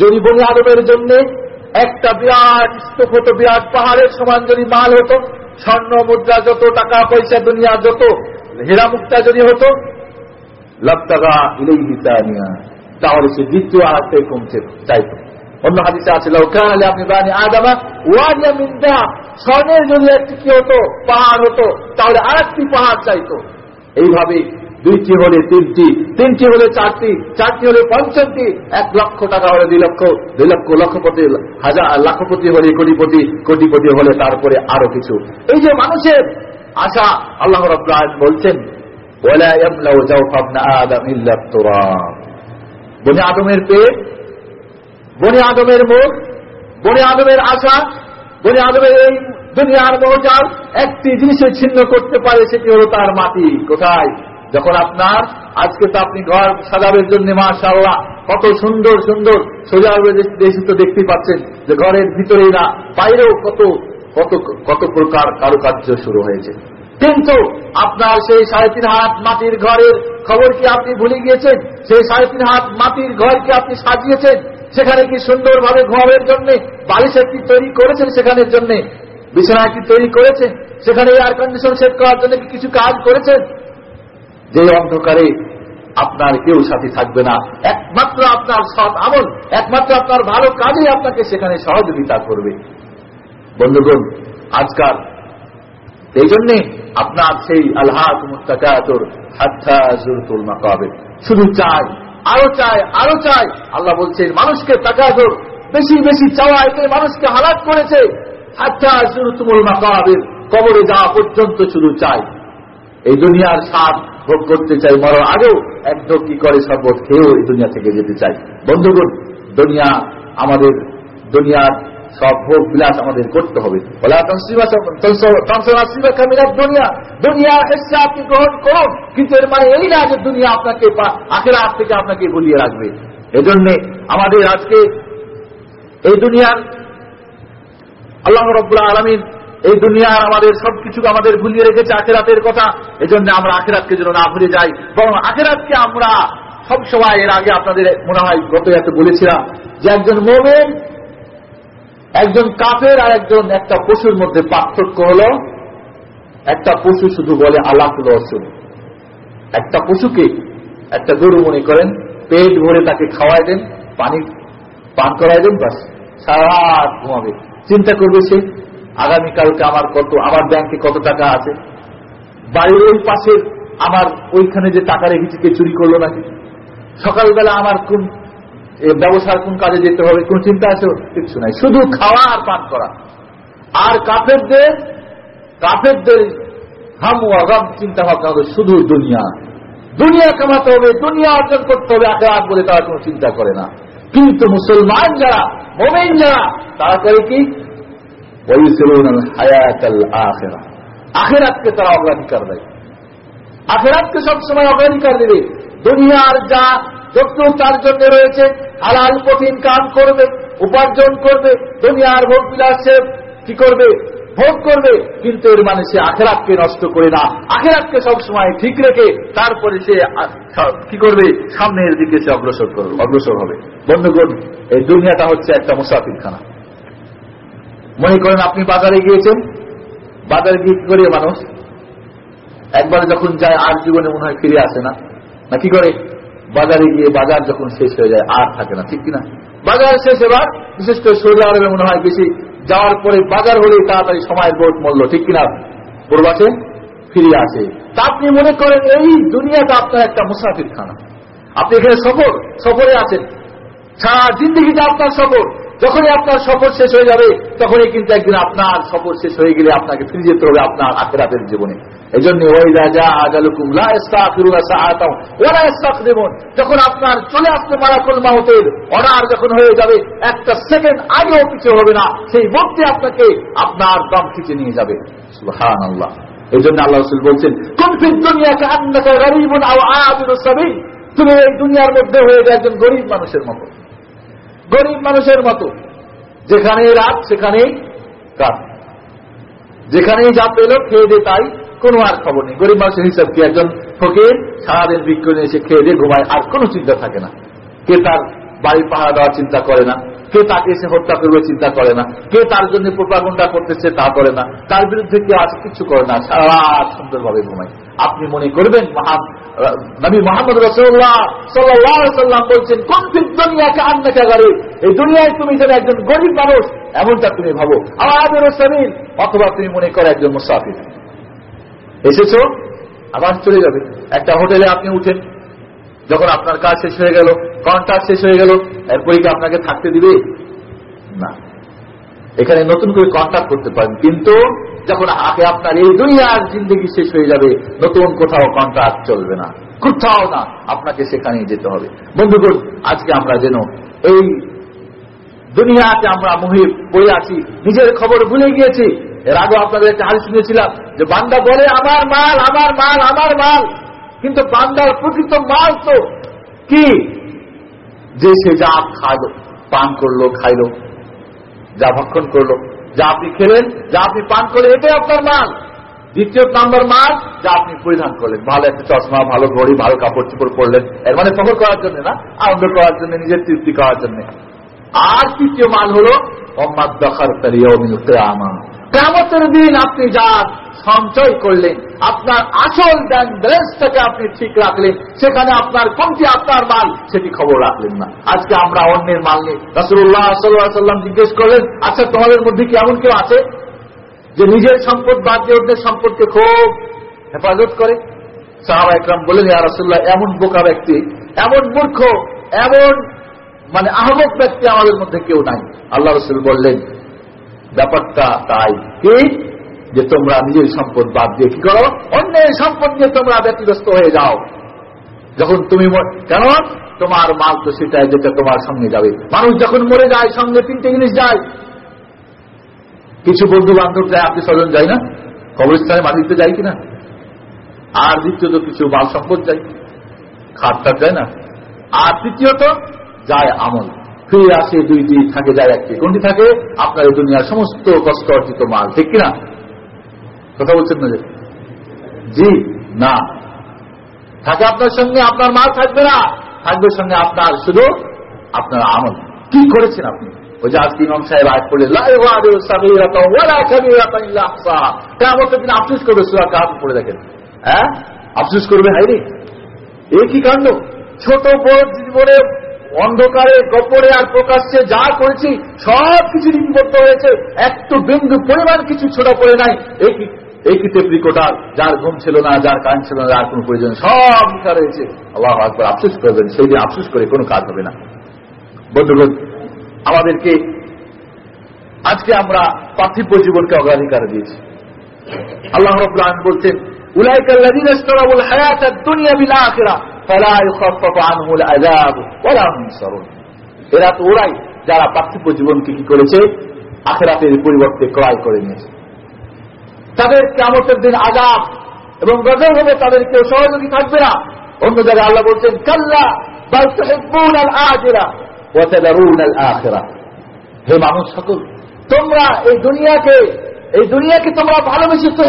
যদি বনি আদমের জন্য একটা বিরাট স্তূপ বিরাট পাহাড়ের সমান যদি মাল হতো, স্বর্ণ মুদ্রা যত, টাকা পয়সা, দুনিয়া যত, হীরা মুক্তা যদি হতো লপ্তাগা ইলেই হিতানিয়া তাহলে সে দ্বিতীয় আরেকটাই কমছে, চাইত। অন্য হাদিসে আছে লোকালে আপনি বানি আদামা ওয়ানিয়া মিন্দা স্বর্ণের যদি একটি কি হতো, পাহাড় হতো, তাহলে আরেকটি পাহাড় চাইতো। এইভাবে দুইটি হলে তিনটি তিনটি হলে চারটি চারটি হলে পঞ্চাশটি, এক লক্ষ টাকা হলে দুই লক্ষ দুই লক্ষ লক্ষপতি, হাজার, লাখপতি হলে কোটিপতি কোটিপতি হলে তারপরে আরও কিছু। এই যে মানুষের আশা, আল্লাহ রব্লাহ বলছেন বনে আদমের পেট, বনে আদমের মুখ, বনে আদমের আশা, বনে আদমের এই দুনিয়ার মহজাল একটি জিনিসে ছিন্ন করতে পারে, সেটি হল তার মাটি। কোথায়? যখন আপনার, আজকে তো আপনি ঘর সাজাবের জন্য মাশাল্লাহ কত সুন্দর সুন্দর সোজা দেশে তো দেখতেই পাচ্ছেন যে ঘরের ভিতরেই না, বাইরেও কত কত কত প্রকার কারুকার্য শুরু হয়েছে। কিন্তু আপনার সেই সাড়ে তিন হাত মাটির ঘরের খবর কি আপনি ভুলে গিয়েছেন? সেই সাড়ে তিন হাত মাটির ঘর কি আপনি সাজিয়েছেন? সেখানে কি সুন্দরভাবে ঘরের জন্য বালিশ কি তৈরি করেছেন সেখানের জন্য? বিছানা কি তৈরি করেছেন? সেখানে এয়ার কন্ডিশন সেট করার জন্য কি কিছু কাজ করেছেন? যে অন্ধকারে আপনার কেউ সাথী থাকবে না। একমাত্র আপনার সৎ আমল, একমাত্র আপনার ভালো কাজে আপনাকে সেখানে সহযোগিতা করবে। বন্ধুগণ, আজকাল এই জন্যে আপনার সেই আল্লাহ মুস্তাকাতর হাত্তা জুরতুল মাকাবে শুধু চাই, আরও চায় আরও চায় আল্লাহ বলছেন, মানুষকে তাকাতর বেশি বেশি চাওয়া, এতে মানুষকে হালাত করেছে। হাত্তা জুরতুমুল মাকাবের, কবরে যাওয়া পর্যন্ত শুধু চাই। এই দুনিয়ার স্বাদ ভোগ করতে চাই, মরার আগেও একদম কি করে শরবত খেয়েও এই দুনিয়া থেকে যেতে চাই। বন্ধুগণ, দুনিয়া আমাদের, দুনিয়ার সব ভোগ বিলাস আমাদের করতে হবে। দুনিয়া। আপনি গ্রহণ করুন। কিন্তু এর মানে এই না যে দুনিয়া আপনাকে আখের হাত থেকে আপনাকে ভুলিয়ে রাখবে। এজন্যে আমাদের আজকে এই দুনিয়ার আল্লাহ রব্বুল্লাহ আলমিন এই দুনিয়ার আমাদের সবকিছু আমাদের ভুলিয়ে রেখেছে আখেরাতের কথা। এজন্য আমরা আখেরাতকে যেন না ভুলে যাই। বরং আখেরাতকে আমরা সব সময় এর আগে আপনাদের মনে হয় গত এতে বলেছিলাম যে একজন মোমেন, একজন কাপের আর একজন একটা পশুর মধ্যে পার্থক্য হল, একটা পশু শুধু বলে আলাকুল অসুল একটা পশুকে একটা গরু মনে করেন, পেট ভরে তাকে খাওয়াই দেন, পানি পান করাই দেন বাস সারা ঘুমাবে। চিন্তা করবে সে আগামীকালকে আমার কত, আমার ব্যাংকে কত টাকা আছে? বাড়ির ওই পাশের আমার ওইখানে যে টাকা রেখেছি, কে চুরি করল নাকি? সকালবেলা আমার কোন ব্যবসার কোন কাজে যেতে হবে, কোন চিন্তা আছে? কিছু নাই। শুধু খাওয়া আর পান করা। আর কাফেরদের কাফেরদের হাম আগাম চিন্তা ভাবনা হবে শুধু দুনিয়া। দুনিয়া কামাতে হবে, দুনিয়া অর্জন করতে হবে আগে আগ বলে তারা কোনো চিন্তা করে না। কিন্তু মুসলমান যারা, মোমেন যারা, তারা করে কি? আখেরাতকে তারা অগ্রাধিকার দেয়। আখেরাতকে সবসময় অগ্রাধিকার দেবে। দুনিয়ার যা যতটুকু তার জন্য রয়েছে, হালাল কঠিন কাজ করবে, উপার্জন করবে, দুনিয়ার ভোগ বিলাসে কি করবে? ভোগ করবে। কিন্তু এর মানে সে আখেরাতকে নষ্ট করে না। আখেরাতকে সবসময় ঠিক রেখে তারপরে সে কি করবে? সামনের দিকে সে অগ্রসর করবে অগ্রসর হবে। বন্ধুগণ, এই দুনিয়াটা হচ্ছে একটা মুসাফিরখানা। মনে করেন আপনি বাজারে গিয়েছেন? বাজারে গিয়ে কি করে মানুষ? একবার যখন যায়, আর জীবনে মনে হয় ফিরে আসে না। না, কি করে? বাজারে গিয়ে বাজার যখন শেষ হয়ে যায়, আর থাকে না, ঠিক কিনা বাজার শেষ এবার, বিশেষ করে সৌদি আরবে মনে হয় বেশি। যাওয়ার পরে বাজার হলেই তাড়াতাড়ি সময়ের বোধ মূল্য, ঠিক কিনা পূর্বাসে ফিরে আসে। তা আপনি মনে করেন, এই দুনিয়াটা আপনার একটা মুসাফির খানা আপনি এখানে সফর, সফরে আছেন। সারা জিন্দিগিটা আপনার সফর। যখনই আপনার সফর শেষ হয়ে যাবে, তখনই কিন্তু একদিন আপনার সফর শেষ হয়ে গেলে আপনাকে ফিরে যেতে হবে আপনার আখেরাতের জীবনে। এই জন্য যখন আপনার চলে আসতে মারাকুল মাহতের অর্ডার যখন হয়ে যাবে, একটা সেকেন্ড আগেও কিছু হবে না, সেই মুহূর্তে আপনাকে আপনার দম খিচে নিয়ে যাবে। সুহান আল্লাহ এই জন্য আল্লাহ রসুল বলছেন কনফির দুনিয়াকে আপনাকে গরিব তুমি এই দুনিয়ার মধ্যে হয়ে যায় একজন গরিব মানুষের মতো। গরিব মানুষের মতো। যেখানে রাত, সেখানেই রাত। যেখানেই যা পেল, খেয়ে দে তাই, কোনো আর খবর নেই। গরিব মানুষের হিসাব কি একজন ফকির? সারাদিন বিক্রি নিয়ে এসে খেয়ে দিয়ে ঘুমায়, আর কোনো চিন্তা থাকে না। কে তার বাড়ি পাহারা দেওয়ার চিন্তা করে না? কে তাকে এসে হত্যা করবে চিন্তা করে না? কে তার জন্য প্রোপাগুন্ডা করতেছে তা করে না? তার বিরুদ্ধে কেউ আছে কিছু করে না। সারা সুন্দরভাবে ঘুমায়। আপনি মনে করবেন নবী মোহাম্মদ রসুল্লাহ সাল্লাম বলছেন, কোন দুনিয়াকে আন্নাকে গাড়ি এই দুনিয়ায় তুমি যেন একজন গরিব মানুষ, এমনটা তুমি ভাবো। আমাদের সামিল অথবা তুমি মনে করো একজন মুসাফির। এসেছ? আবার চলে যাবে। একটা হোটেলে আপনি উঠেন, যখন আপনার কাজ শেষ হয়ে গেল কন্ট্রাক্ট শেষ হয়ে গেল এরপরে কি আপনাকে থাকতে দিবে? না। এখানে নতুন করে কন্ট্যাক্ট করতে পারেন। কিন্তু যখন আগে আপনার এই দুনিয়ার জিন্দগি শেষ হয়ে যাবে, নতুন কোথাও কন্ট্রাক্ট চলবে না। কোথাও না, আপনাকে সেখানে যেতে হবে। বন্ধুগণ, আজকে আমরা যেন এই দুনিয়াতে আমরা মুহি পড়ে আছি, নিজের খবর ভুলে গিয়েছি। এর আগে আপনাদের একটা হাল শুনেছিলাম যে, বান্দা বলে, আমার মাল আমার মাল আমার মাল। কিন্তু বান্দার প্রকৃত মাল তো কি? যে সে যা খাইল পান করল, খাইলো। যা ভক্ষণ করল, যা আপনি খেলেন, যা আপনি পান করলেন, এটাই আপনার মাল। দ্বিতীয় নাম্বার মাল, যা আপনি পরিধান করলেন। ভালো একটা চশমা, ভালো ঘড়ি, ভালো কাপড় চোপড় পরলেন। এর মানে সফর করার জন্য না, আনন্দ করার জন্য, নিজের তৃপ্তি করার জন্য। আর তৃতীয় মাল হলো অম্মাদ দখার আমা কেমতের দিন আপনি যা সঞ্চয় করলেন, আপনার আসল ব্যাংক ব্যালেন্সটাকে আপনি ঠিক রাখলেন, সেখানে আপনার কোনটি আপনার মাল, সেটি খবর রাখলেন না। আজকে আমরা অন্যের মাল নিয়ে রাসুল্লাহ সাল্লাম জিজ্ঞেস করলেন আচ্ছা তোমাদের মধ্যে কি এমন কেউ আছে যে নিজের সম্পদ বাদ দিয়ে অন্যের সম্পদকে খুব হেফাজত করে? সাহাবা একরাম বলেন ইয়া রাসুল্লাহ এমন বোকা ব্যক্তি, এমন মূর্খ, এমন মানে আহমক ব্যক্তি আমাদের মধ্যে কেউ নাই। আল্লাহ রসুল বললেন ব্যাপারটা তাই কি? যে তোমরা নিজের সম্পদ বাদ দিয়ে কি করো? অন্যের সম্পদ নিয়ে তোমরা ব্যতিগ্রস্ত হয়ে যাও। যখন তুমি কেন? তোমার মাল তো সেটাই যেটা তোমার সঙ্গে যাবে। মানুষ যখন মরে যায়, সঙ্গে তিনটে জিনিস যায়। কিছু বন্ধু বান্ধব যায় আপনি স্বজন যায় না? কবরস্থানে মাটিতে যায় কিনা? আর দ্বিতীয়ত কিছু মাল সম্পদ যায়। খাটটা যায় না? আর তৃতীয়ত যায় আমল। ফিরে আসে দুইটি থাকে, যায় একটি কোনটি থাকে, আপনার দুনিয়ার সমস্ত কষ্ট অর্জিত মাল, ঠিক কিনা? কথা বলছেন না জি, না। থাকে আপনার সঙ্গে, আপনার মাল থাকবে না। থাকবে সঙ্গে আপনার শুধু আপনার আমল। কি করেছেন আপনি? ওই যে আজকে ইমাম সাহেব আয় পড়ে কেমন দিন আফসুস করবে, সুরা কাজ পড়ে দেখেন। হ্যাঁ? আফসুস করবে হাইরে এ কি কাণ্ড? ছোট বড় জীবনে অন্ধকারে গোপরে আর প্রকাশ্যে যা করেছি, সব কিছু লিপিবদ্ধ হয়েছে। একটু বিন্দু পরিমাণ কিছু ছোট পড়ে নাই। এই কি টেপ যার ঘুম ছিল না, যার কান ছিল না, যার কোন প্রয়োজন সব লিখা রয়েছে। আল্লাহ আকবর, আফসুস করবেন, সেই দিন আফসুস করে কোনো কাজ হবে না। বন্ধুগণ, আমাদেরকে আজকে আমরা পার্থিব জীবনকে অগ্রাধিকার দিয়েছি। আল্লাহ রবাহ বলছেন উলাইকাল্লাদিন দুনিয়া বিলা আখেরা এরা তো ওরাই যারা পার্থিব জীবনকে কি করেছে, আখেরাতের পরিবর্তে ক্রয় করে নিয়েছে। তাদের কেমতের দিন আজাব এবং গজল হবে, তাদের কেউ সহযোগী থাকবে না। অন্য জায়গায় আল্লাহ বলছেন, কাল্লা হে মানুষ সকল, তোমরা এই দুনিয়াকে এই দুনিয়াকে তোমরা ভালোবেসে তো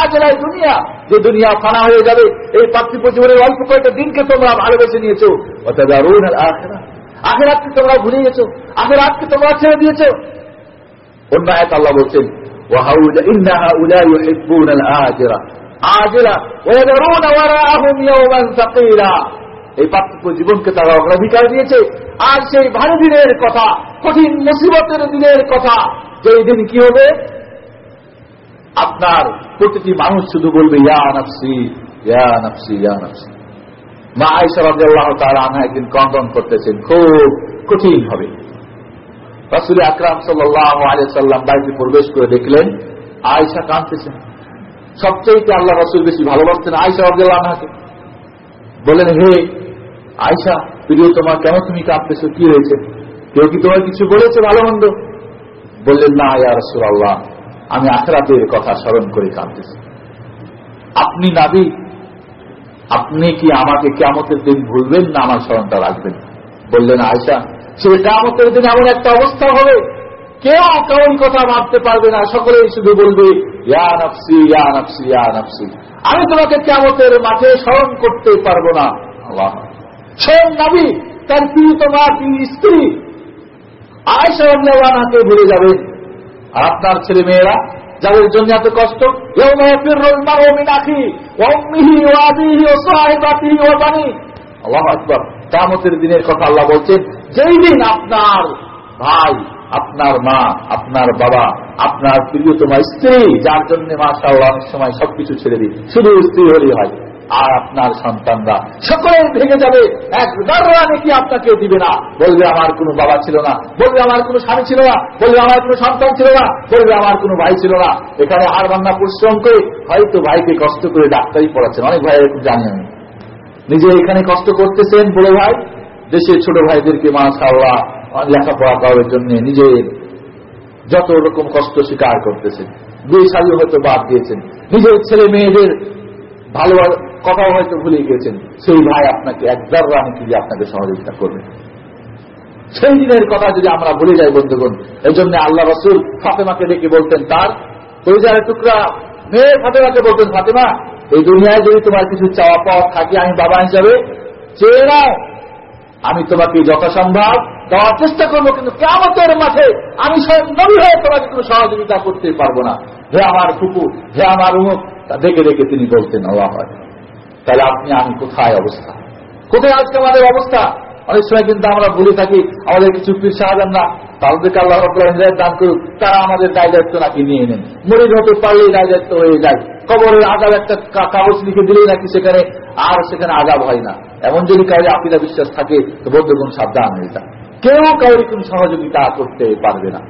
আজ এই দুনিয়া যে দুনিয়া ফানা হয়ে যাবে এই পার্থিব জীবনের অল্প কয়েকটা দিনকে তোমরা ভালোবেসে নিয়েছো। অর্থাৎ আখেরাতকে তোমরা ভুলে গেছো। আখেরাতকে তোমরা ছেড়ে দিয়েছ। অন্য এক আল্লাহ বলছেন এই জীবনকে তারা অগ্রাধিকার দিয়েছে। আর সেই ভালো দিনের কথা, কঠিন মুসিবতের দিনের কথা দিন কি হবে? আপনার প্রতিটি মানুষ শুধু বলবে, ইয়া নাফসি। মা রাজ্লাহ তার আনা একদিন করতেছেন, খুব কঠিন হবে। রাসুল আকরাম সাল্লাহ আলিয়াল্লাম বাড়িতে প্রবেশ করে দেখলেন আয়সা কাঁদতেছেন সবচেয়ে আল্লাহ রসুল বেশি ভালোবাসতেন আয়সা হে আয়সা প্রিয় তোমার কেন তুমি কাঁদতেছো? কি হয়েছে? কেউ কি তোমার কিছু বলেছে ভালো মন্দ বললেন, না ইয়া রসুল আল্লাহ আমি আখরাতের কথা স্মরণ করে কাঁদতেছি। আপনি নাবি আপনি কি আমাকে কেমতের দিন ভুলবেন না আমার স্মরণটা রাখবেন? বললেন আয়সা সে কেমতের দিন এমন একটা অবস্থা হবে। কেউ কেমন কথা ভাবতে পারবে না, সকলেই শুধু বলবে আমি তোমাকে কেমতের মাঠে স্মরণ করতে পারব না। স্বয়ং নবী, তার প্রিয়তমা প্রিয় স্ত্রী। আয়সা আল্লাহকে ভুলে যাবেন? আর আপনার ছেলে মেয়েরা যাদের জন্য এত কষ্ট? কামতের দিনের কথা আল্লাহ বলছেন, যেই দিন আপনার ভাই, আপনার মা, আপনার বাবা, আপনার প্রিয়তমা, স্ত্রী, যার জন্য মাসা অনেক সময় সবকিছু ছেড়ে দিই, শুধু স্ত্রী হলেই হয়। আর আপনার সন্তানরা সকলে ভেঙে যাবে। এক দাররা নাকি আপনাকে দিবে না? বলবে, আমার কোনো বাবা ছিল না। বলবে, আমার কোনো স্বামী ছিল না। বলবে, আমার কোনো সন্তান ছিল না। বলবে, আমার কোনো ভাই ছিল না। এখানে আর বান্না পরিশ্রম করে হয়তো ভাইকে কষ্ট করে ডাক্তারি পড়াচ্ছেন। অনেক ভাই এরকম জানি আমি নিজে এখানে কষ্ট করতেছেন বড় ভাই। দেশের ছোট ভাইদেরকে মাশাল্লাহ লেখাপড়া করার জন্য নিজের যত রকম কষ্ট স্বীকার করতেছেন। দুই সালি হয়তো বাদ দিয়েছেন। নিজের ছেলে মেয়েদের ভালো কথাও হয়তো ভুলে গিয়েছেন সেই ভাই আপনাকে একবার রানি কি আপনাকে সহযোগিতা করবে। সেই দিনের কথা যদি আমরা ভুলে যাই, বন্ধুগণ, এই জন্য আল্লাহ রসুল ফাতেমাকে ডেকে বলতেন, তার পরিচয়ের টুকরা মেয়ে ফাতেমাকে বলতেন, ফাতেমা, এই দুনিয়ায় যদি তোমার কিছু চাওয়া পাওয়া থাকে, আমি বাবা হিসাবে চেয়ে নাও। আমি তোমাকে যথাসম্ভব দেওয়ার চেষ্টা করব, কিন্তু কেমতের মাঠে আমি স্বয়ং নবী হয়ে তোমাকে কোনো সহযোগিতা করতে পারব না। হে আমার ফুপু হে আমার উমুক, তা দেখে দেখে তিনি বলতেন, আল্লাহ তাহলে আপনি, আমি কোথায় অবস্থা? কোথায় আজকে আমাদের অবস্থা? অনেক সময় কিন্তু আমরা বলে থাকি, আমাদের কিছু পীর সাহায্য না, তাদেরকে আল্লাহ হৃদয় দান করুক, তারা আমাদের দায় দায়িত্ব নাকি নিয়ে নেন। মরিদ হতে পারলেই দায় দায়িত্ব হয়ে যায়, কবরের আজাব একটা কাগজ লিখে দিলেই নাকি সেখানে, আর সেখানে আজাব হয় না। এমন যদি কাউরে আপিদা বিশ্বাস থাকে, তো বৌদ্ধগুণ সাবধান হয়ে যায় কেউ কাউরি কোন সহযোগিতা করতে পারবে না।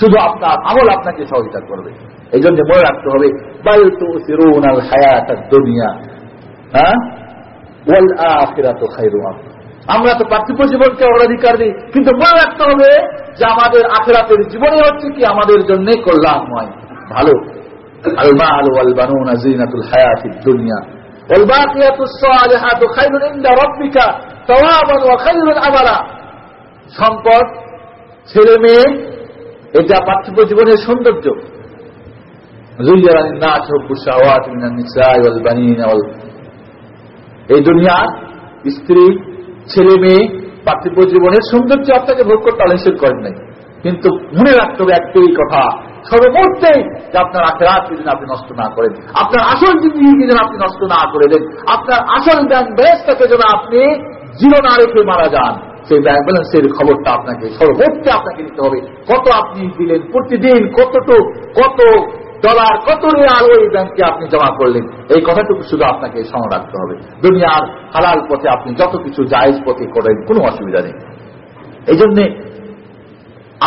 শুধু আপনার আমল আপনাকে সহযোগিতা করবে। এই জন্য মনে রাখতে হবে বায়ু তো সিরুনাল হায়াত দুনিয়া। হ্যাঁ? আমরা তো পার্থিব জীবনকে অগ্রাধিকার দিই। কিন্তু মনে রাখতে হবে যে আমাদের আখেরাতের জীবনে হচ্ছে কি আমাদের জন্য কল্যাণ কল্যাণময়, ভালো। সম্পদ, ছেলে মেয়ে, এটা পার্থিব জীবনের সৌন্দর্য। এই দুনিয়ার স্ত্রী, ছেলে মেয়ে, পার্থিব জীবনের সৌন্দর্য আপনাকে ভোগ করতে আলোচন করেন নাই। কিন্তু মনে রাখতে হবে একটাই কথা সর্বমুহূর্তে যে আপনার আখেরাত যেন আপনি নষ্ট না করেন, আপনার আসল জিন্দিগি যেন আপনি নষ্ট না করে দেন, আপনার আসল ব্যাংক ব্যালেন্সটাকে যেন আপনি জিরো না রেখে মারা যান, সেই ব্যাংক ব্যালেন্সের খবরটা আপনাকে সর্বমুহূর্তে আপনাকে নিতে হবে। কত আপনি দিলেন প্রতিদিন, কতটুক, কত ডলার, কত রিয়াল ওই ব্যাংকে আপনি জমা করলেন? এই কথাটুকু শুধু আপনাকে স্মরণ রাখতে হবে। দুনিয়ার হালাল পথে আপনি যত কিছু জায়েজ পথে করেন, কোনো অসুবিধা নেই। এই জন্যে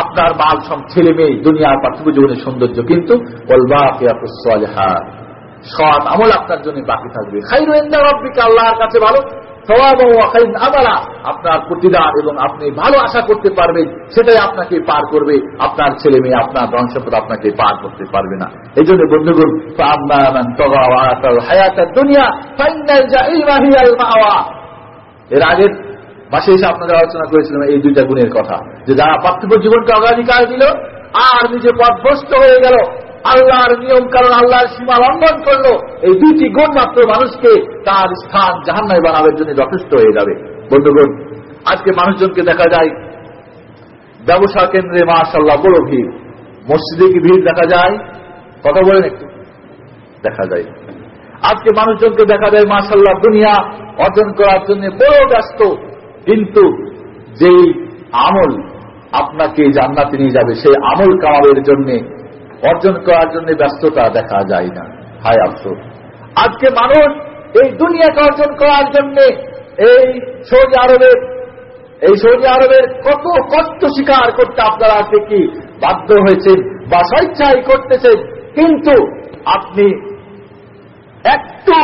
আপনার মাল সব ছেলে মেয়ে দুনিয়ার পার্থিব জীবনের সৌন্দর্য, কিন্তু সৎ আমল আপনার জন্য বাকি থাকবে। খাই এন্দা রব্বিকা, আল্লাহর কাছে ভালো। আপনার প্রতিদান এবং আপনি ভালো আশা করতে পারবেন, সেটাই আপনাকে পার করবে। আপনার ছেলে মেয়ে, আপনার বংশপদ আপনাকে পার করতে পারবে না। এই জন্য বন্ধুগুল এর আগের মাসে এসে আপনাদের আলোচনা করেছিলাম এই দুইটা গুণের কথা, যে যারা পার্থিব জীবনকে অগ্রাধিকার দিল, আর নিজে পথভ্রষ্ট হয়ে গেল আল্লাহর নিয়ম কারণ আল্লাহর সীমা লঙ্ঘন করল, এই দুইটি গুণ মাত্র মানুষকে তার স্থান জাহান্নায় বানাবের জন্য যথেষ্ট হয়ে যাবে। বন্ধুগণ, আজকে মানুষজনকে দেখা যায়, ব্যবসা কেন্দ্রে মাশাল্লাহ বড় ভিড়। মসজিদে কি ভিড় দেখা যায়? কথা বলেন একটু। দেখা যায়। আজকে মানুষজনকে দেখা যায় মাশাল্লাহ দুনিয়া অর্জন করার জন্য বড় ব্যস্ত। কিন্তু যেই আমল আপনাকে জান্নাতে নিয়ে যাবে, সেই আমল কামালের জন্য অর্জন করার জন্য ব্যস্ততা দেখা যায় না। হায় আফসোস। আজকে মানুষ এই দুনিয়াকে অর্জন করার জন্য এই সৌদি আরবের, এই সৌদি আরবের কত কষ্ট স্বীকার করতে আপনারা আজকে কি বাধ্য হয়েছেন বা স্বেচ্ছাই করতেছেন। কিন্তু আপনি একটু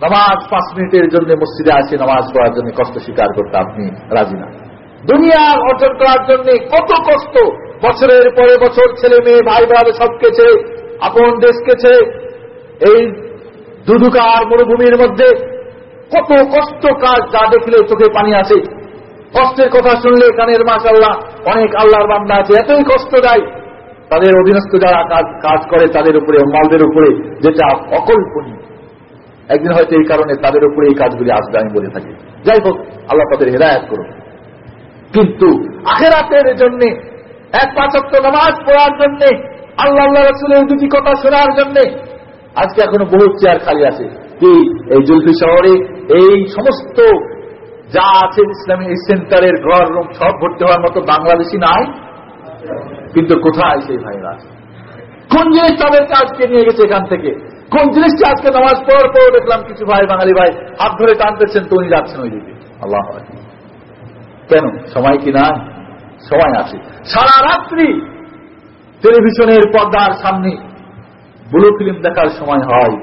নামাজ পাঁচ মিনিটের জন্য মসজিদে আসে নামাজ পড়ার জন্য কষ্ট স্বীকার করতে আপনি রাজি না। দুনিয়া অর্জন করার জন্য কত কষ্ট বছরের পরে বছর ছেলে মেয়ে, ভাই ভাই সবকে ছেড়ে আপন দেশকে ছেড়ে এই দুদুকার মরুভূমির মধ্যে কত কষ্ট কাজ যা দেখলে চোখে পানি আসে। কষ্টের কথা শুনলে কানের মাস আল্লাহ অনেক আল্লাহর বান্দা আছে, এতই কষ্ট দেয়। তাদের অধীনস্থ যারা কাজ কাজ করে, তাদের উপরে, মালদের উপরে, যেটা অকল্পনীয়। একদিন হয়তো এই কারণে তাদের উপরে এই কাজগুলি আসবে, আমি বলে থাকি। যাই হোক, আল্লাহ তাদের হেদায়ত করুন কিন্তু আখেরাতের জন্য এক পাঁচত্ব নামাজ পড়ার জন্য, আল্লাহ আল্লাহ রসুলের দুটি কথা শোনার জন্য। আজকে এখনও বহু চেয়ার খালি আছে। কি? এই জুলফি শহরে এই সমস্ত যা আছে ইসলামী সেন্টারের ঘর রুম সব ভর্তি হওয়ার মতো বাংলাদেশি নাই। কিন্তু কোথায় সেই ভাইরা কোন জিনিস তাদেরকে আজকে নিয়ে গেছে এখান থেকে? কোন জিনিসটা আজকে নামাজ পড়ার পর দেখলাম কিছু ভাই বাঙালি ভাই হাত ধরে টানতেছেন, তো উনি যাচ্ছেন ওই দিকে আল্লাহ কেন? সময় কি না সময় আছে। সারা রাত্রি টেলিভিশনের পর্দার সামনে ব্লু ফিল্ম দেখার সময় হয়।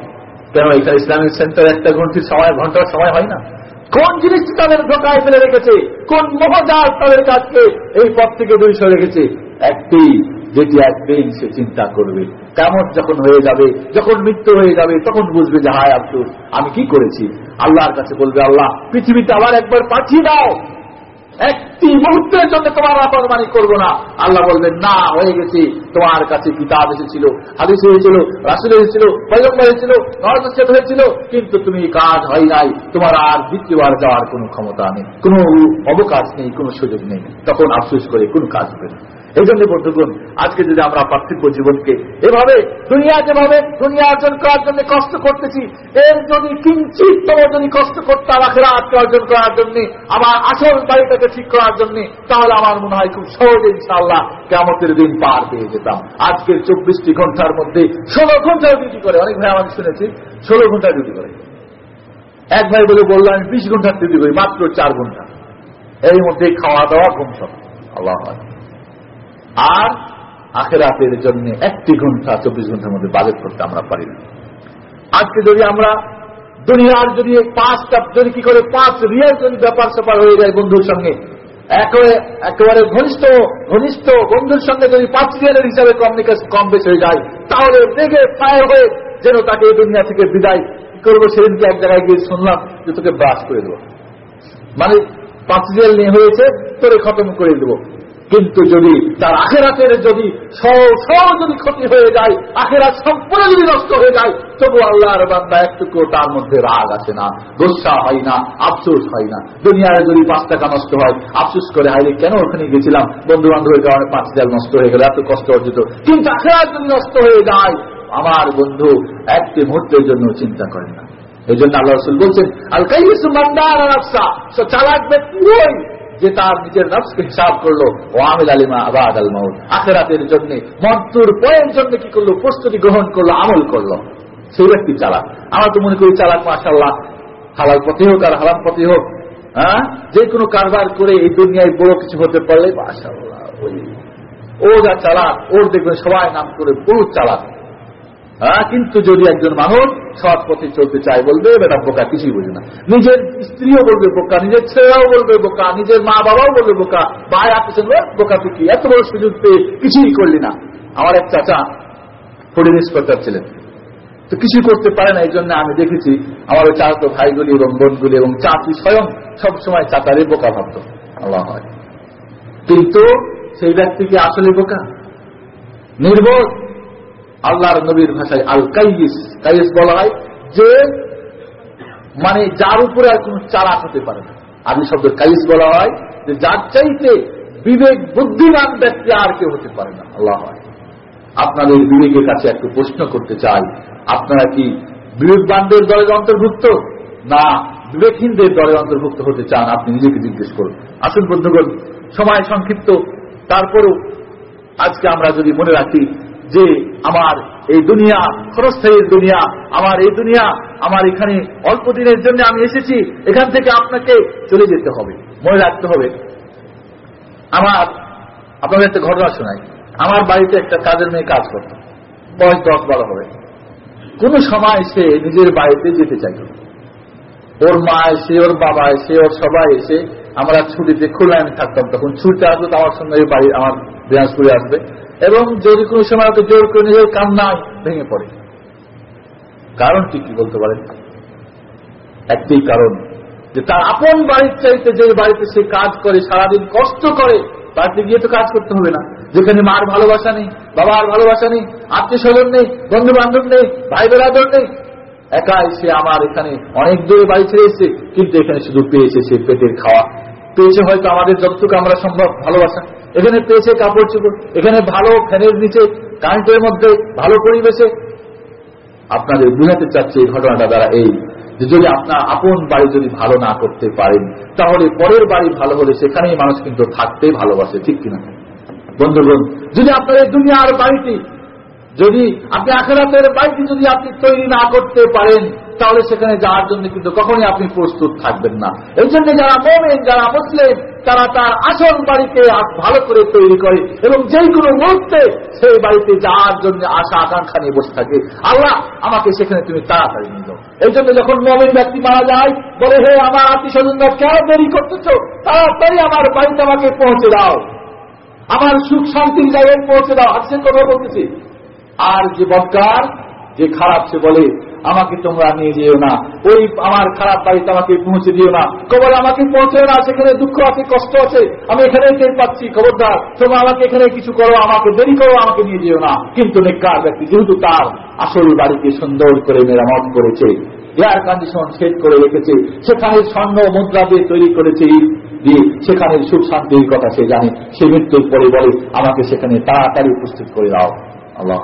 কেন এখানে ইসলামিক সেন্টার একটা ঘন্টির সময় ঘণ্টার সময় হয় না। কোন জিনিসটি তাদের ঢোকায় ফেলে রেখেছে? কোন মহজাল তাদের কাছকে এই পথ থেকে দূরে রেখেছে? একটি, যেটি একদিন সে চিন্তা করবে। কেমন যখন হয়ে যাবে, যখন মৃত্যু হয়ে যাবে, তখন বুঝবে যে, হায় আব্দুল আমি কি করেছি? আল্লাহর কাছে বলবে, আল্লাহ, পৃথিবীতে আবার একবার পাঠিয়ে দাও। একটি মুহূর্তের জন্য তোমার অপরমানি করব না। আল্লাহ বলবেন না, হয়ে গেছে। তোমার কাছে কিতাব এসেছিল, হাদিস হয়েছিল রাসুল এসেছিল, পয়গম্বর হয়েছিল নরসেদ হয়েছিল কিন্তু তুমি কাজ হয় নাই। তোমার আর দ্বিতীয়বার যাওয়ার কোনো ক্ষমতা নেই, কোনো অবকাশ নেই, কোনো সুযোগ নেই। তখন আফসোস করে কোনো কাজ হবে না। এই জন্য বন্ধুগণ, আজকে যদি আমরা পার্থিব জীবনকে এভাবে দুনিয়া যেভাবে দুনিয়া অর্জন করার জন্য কষ্ট করতেছি, এর যদি কিঞ্চিত তবে যদি কষ্ট করতাম আখেরাতকে অর্জন করার জন্য, আমার আসল বাড়িটাকে ঠিক করার জন্য, তাহলে আমার মনে হয় খুব সহজে ইনশাআল্লাহ কেমতের দিন পার পেয়ে যেতাম। আজকের চব্বিশটি ঘণ্টার মধ্যে ষোলো ঘণ্টা ডিউটি করে। অনেক ভাই আমাকে শুনেছি, ষোলো ঘণ্টা ডিউটি করে। এক ভাই বলে, বলল, আমি বিশ ঘণ্টার ডিউটি করি, মাত্র চার ঘণ্টা। এর মধ্যে খাওয়া দাওয়া ঘুম সব। আল্লাহ হয় আর আখেরাতের জন্য একটি ঘণ্টা, চব্বিশ ঘণ্টার মধ্যে বাজেট করতে আমরা পারি না। আজকে যদি আমরা দুনিয়ার যদি পাঁচটা যদি কি করে পাঁচ রিয়াল যদি ব্যাপার স্যাপার হয়ে যায় বন্ধুর সঙ্গে, একেবারে ঘনিষ্ঠ ঘনিষ্ঠ বন্ধুর সঙ্গে যদি পাঁচ রিয়ালের হিসাবে কমিউনিকেশন কম বেশি হয়ে যায়, তাহলে দেখে ফায়ার হয়ে যেন তাকে এই দুনিয়া থেকে বিদায় কি করব। সেদিনকে এক জায়গায় গিয়ে শুনলাম যে তোকে ব্রাশ করে দেবো। মানে পাঁচ রিয়াল নিয়ে হয়েছে, তোরে খতম করে দেবো। কিন্তু যদি তার আখেরাতের যদি যদি ক্ষতি হয়ে যায়, আখেরাত সম্পূর্ণ যদি নষ্ট হয়ে যায়, তবু আল্লাহর বান্দা একটুকু তার মধ্যে রাগ আছে না দোষা হয় না, আফসোস হয় না। দুনিয়ায় যদি পাঁচ টাকা নষ্ট হয়, আফসোস করে হাইলে কেন ওখানে গেছিলাম? বন্ধু বান্ধবের কারণে পাঁচ হাজার নষ্ট হয়ে গেল, এত কষ্ট অর্জিত। কিন্তু আখেরাত যদি নষ্ট হয়ে যায়, আমার বন্ধু একটি মুহূর্তের জন্য চিন্তা করে না। এই জন্য আল্লাহ রসুল বলছেন আল কাইস মান্দার চালাক ব্যক্তি যে তার নিজের নফসকে হিসাব করল, ও আমিল আলিমা আবাদ আল মাউদ আখেরাতের জন্য, মন্তুর পয়ের জন্য কি করল? প্রস্তুতি গ্রহণ করল, আমল করল। সেই ব্যক্তি চালাক। আমার তো মনে করি চালাক মাসাল্লাহ হালাল পথে হোক আর হালাম পথে হোক হ্যাঁ? যে কোনো কারবার করে এই দুনিয়ায় বড় কিছু হতে পারলে মাসাল্লাহ ও যা চালাক, ওর দেখবেন সবাই নাম করে বহু চালাক। হ্যাঁ কিন্তু যদি একজন মানুষ সৎ পথে চলতে চায় বলবে বেটা বোকা কিছুই বোঝে না। নিজের স্ত্রীও বলবে বোকা, নিজের ছেলেরাও বলবে বোকা, নিজের মা বাবাও বলবে বোকা, ভাই আসছেন বোকা তুই কি? এত বড় সুযোগ পেয়ে কিছুই করলি না। আমার এক চাচা ফুডিং ইন্সপেক্টর ছিলেন। তো কিছুই করতে পারে না এই জন্য আমি দেখেছি আমার ওই চাচাতো ভাইগুলি এবং বোনগুলি এবং চাচি স্বয়ং সবসময় চাচারে বোকা ভাবত। আল্লাহ হয় কিন্তু সেই ব্যক্তিকে আসলে বোকা? নির্বোধ? আল্লাহর নবীর ভাষায় আল কাইস কাইস বলা হয় যে মানে যার উপরে আর কোন চালাক হতে পারে না। আদি শব্দ কাইস বলা হয় যে, যার চাইতে বিবেক বুদ্ধিমান ব্যক্তি আর কেউ হতে পারে না। আল্লাহ আপনাদের বিবেকের কাছে একটু প্রশ্ন করতে চাই। আপনারা কি বিবেকবানদের দলের অন্তর্ভুক্ত? না, বিবেকহীনদের দলের অন্তর্ভুক্ত হতে চান, আপনি নিজেকে জিজ্ঞেস করুন। আসুন বন্ধুগণ, সময় সংক্ষিপ্ত। তারপরও আজকে আমরা যদি মনে রাখি যে আমার এই দুনিয়া, খরস্থায়ীর দুনিয়া, আমার এই দুনিয়া, আমার এখানে অল্প দিনের জন্য আমি এসেছি, এখান থেকে আপনাকে চলে যেতে হবে, মনে রাখতে হবে। আমার, আপনাদের একটা ঘটনা শোনাই। আমার বাড়িতে একটা কাজের মেয়ে কাজ করত। বয়স দশ বারো হবে। কোন সময় সে নিজের বাড়িতে যেতে চাইত ওর মা এসে, ওর বাবা এসে, ওর সবাই এসে আমরা ছুটিতে খুলনায় থাকতাম। তখন ছুটিতে আসবে তো আমার সঙ্গে বাড়ি আমার দিনাজপুরে আসবে। এবং যদি কোনো সময় ওকে জোর করে নিজের কান্নায় ভেঙে পড়ে। কারণটি কি বলতে পারেন? একটি কারণ যে তার আপন বাড়ির চাইতে যে বাড়িতে সে কাজ করে, সারাদিন কষ্ট করে, বাড়িতে গিয়ে তো কাজ করতে হবে না। যেখানে মার ভালোবাসা নেই, বাবার ভালোবাসা নেই আত্মীয় স্বজন নেই বন্ধু বান্ধব নেই ভাই বেড়াদর নেই একা এসে আমার এখানে অনেক দূরে বাড়ি ছেড়ে এসেছে, কিন্তু এখানে শুধু পেয়েছে সে পেটের খাওয়া। পেয়েছে হয়তো আমাদের যতটুকু আমরা সম্ভব ভালোবাসা। এখানে পেয়েছে কাপড় চোপড়, এখানে ভালো ফ্যানের নিচে, কারেন্টের মধ্যে, ভালো পরিবেশে। আপনাদের বুঝাতে চাচ্ছে এই ঘটনাটা দ্বারা এই, যে যদি আপনার আপন বাড়ি যদি ভালো না করতে পারেন, তাহলে পরের বাড়ি ভালো হলে সেখানেই মানুষ কিন্তু থাকতে ভালোবাসে, ঠিক কিনা? বন্ধুগণ, যদি আপনার এই দুনিয়ার বাড়িটি, যদি আপনি আখেরাতের বাড়িটি যদি আপনি তৈরি না করতে পারেন, তাহলে সেখানে যাওয়ার জন্য কিন্তু কখনই আপনি প্রস্তুত থাকবেন না। এই জন্য যারা মোমেন, যারা মুসলিম তারা তার আসল বাড়িতে ভালো করে তৈরি করে এবং যে কোনো মুহূর্তে সেই বাড়িতে যাওয়ার জন্য আশা, আকাঙ্ক্ষা নিয়ে বসে থাকে। আল্লাহ, আমাকে সেখানে তুমি তাড়াতাড়ি নিয়ে যাও। এই জন্য যখন মমিন ব্যক্তি মারা যায়, বলে, হে আমার আত্মীয় কেন দেরি করতেছ? তাড়াতাড়ি আমার বাড়িতে আমাকে পৌঁছে দাও। আমার সুখ শান্তির জায়গায় পৌঁছে দাও। আজকে কথা বলতেছি। আর যে বদকার যে খারাপ, সে বলে আমাকে তোমরা নিয়ে যেও না। ওই আমার খারাপ বাড়িতে আমাকে পৌঁছে দিও না। কবর আমাকে পৌঁছে না, সেখানে দুঃখ আছে, কষ্ট আছে। আমি এখানে টের পাচ্ছি, খবরদার। তোমরা আমাকে এখানে কিছু করো, আমাকে দেরি করো, আমাকে নিয়ে যেও না। কিন্তু নেককার ব্যক্তি যেহেতু তার আসল বাড়িকে সুন্দর করে মেরামত করেছে, এয়ার কন্ডিশন সেট করে রেখেছে, সেখানে স্বর্ণ মুদ্রা দিয়ে তৈরি করেছে, দিয়ে সেখানে সুখ শান্তির কথা সে জানে। সে মৃত্যুর পরে বলে, আমাকে সেখানে তাড়াতাড়ি উপস্থিত করে দাও। আল্লাহ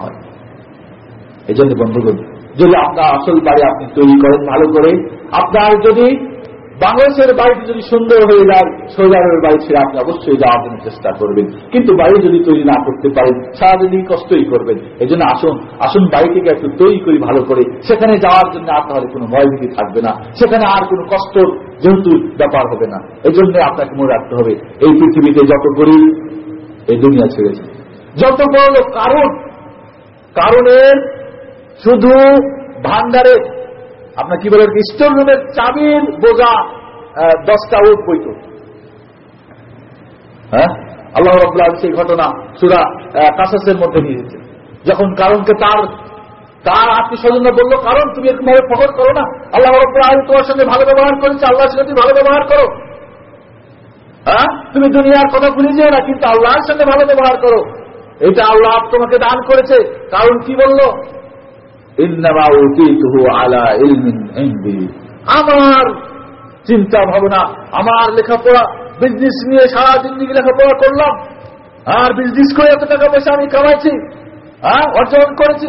এই জন্য বন্ধুগণ যদি আপনার আসল বাড়ি আপনি তৈরি করেন ভালো করে। আপনার যদি বাংলাদেশের বাড়িটি যদি সুন্দর হয়ে যায় সৌদি আরবের বাড়ি ছেড়ে আপনি অবশ্যই যাওয়ার জন্য চেষ্টা করবেন। কিন্তু বাড়ি যদি তৈরি না করতে পারেন, সারাদিনই কষ্টই করবেন। এই জন্য আসুন আসুন বাড়িটিকে একটু তৈরি করি ভালো করে। সেখানে যাওয়ার জন্য আর তাহলে কোনো ভয়ভীতি থাকবে না। সেখানে আর কোনো কষ্ট যেহেতু ব্যাপার হবে না। এই জন্য আপনাকে মনে রাখতে হবে, এই পৃথিবীতে যত গরিব এই দুনিয়া ছেড়েছে। যত বড় কারণ, কারণের শুধু ভান্ডারে, আপনার কি বলেন স্টোর রুমের চাবির বোঝা দশটা উঠ বইত। হ্যাঁ? আল্লাহ রবাহ সেই ঘটনা সুরা কাসাসের মধ্যে নিয়েছে যখন কারণকে তার তার আত্মীয় স্বজনরা বলল, কারণ, তুমি এরকম ভাবে ফকর করো না। আল্লাহ রবাহ তোমার সঙ্গে ভালো ব্যবহার করেছে, আল্লাহর সঙ্গে তুমি ভালো ব্যবহার করো। হ্যাঁ? তুমি দুনিয়ার কথা ভুলে যেও না, কিন্তু আল্লাহর সঙ্গে ভালো ব্যবহার করো। এটা আল্লাহ তোমাকে দান করেছে। কারণ কি বলল? আমার চিন্তা ভাবনা, আমার লেখাপড়া বিজনেস নিয়ে সারা জিন্দিগি লেখাপড়া করলাম। আর বিজনেস করে এত টাকা পয়সা আমি কামাইছি হ্যাঁ অর্জন করেছি।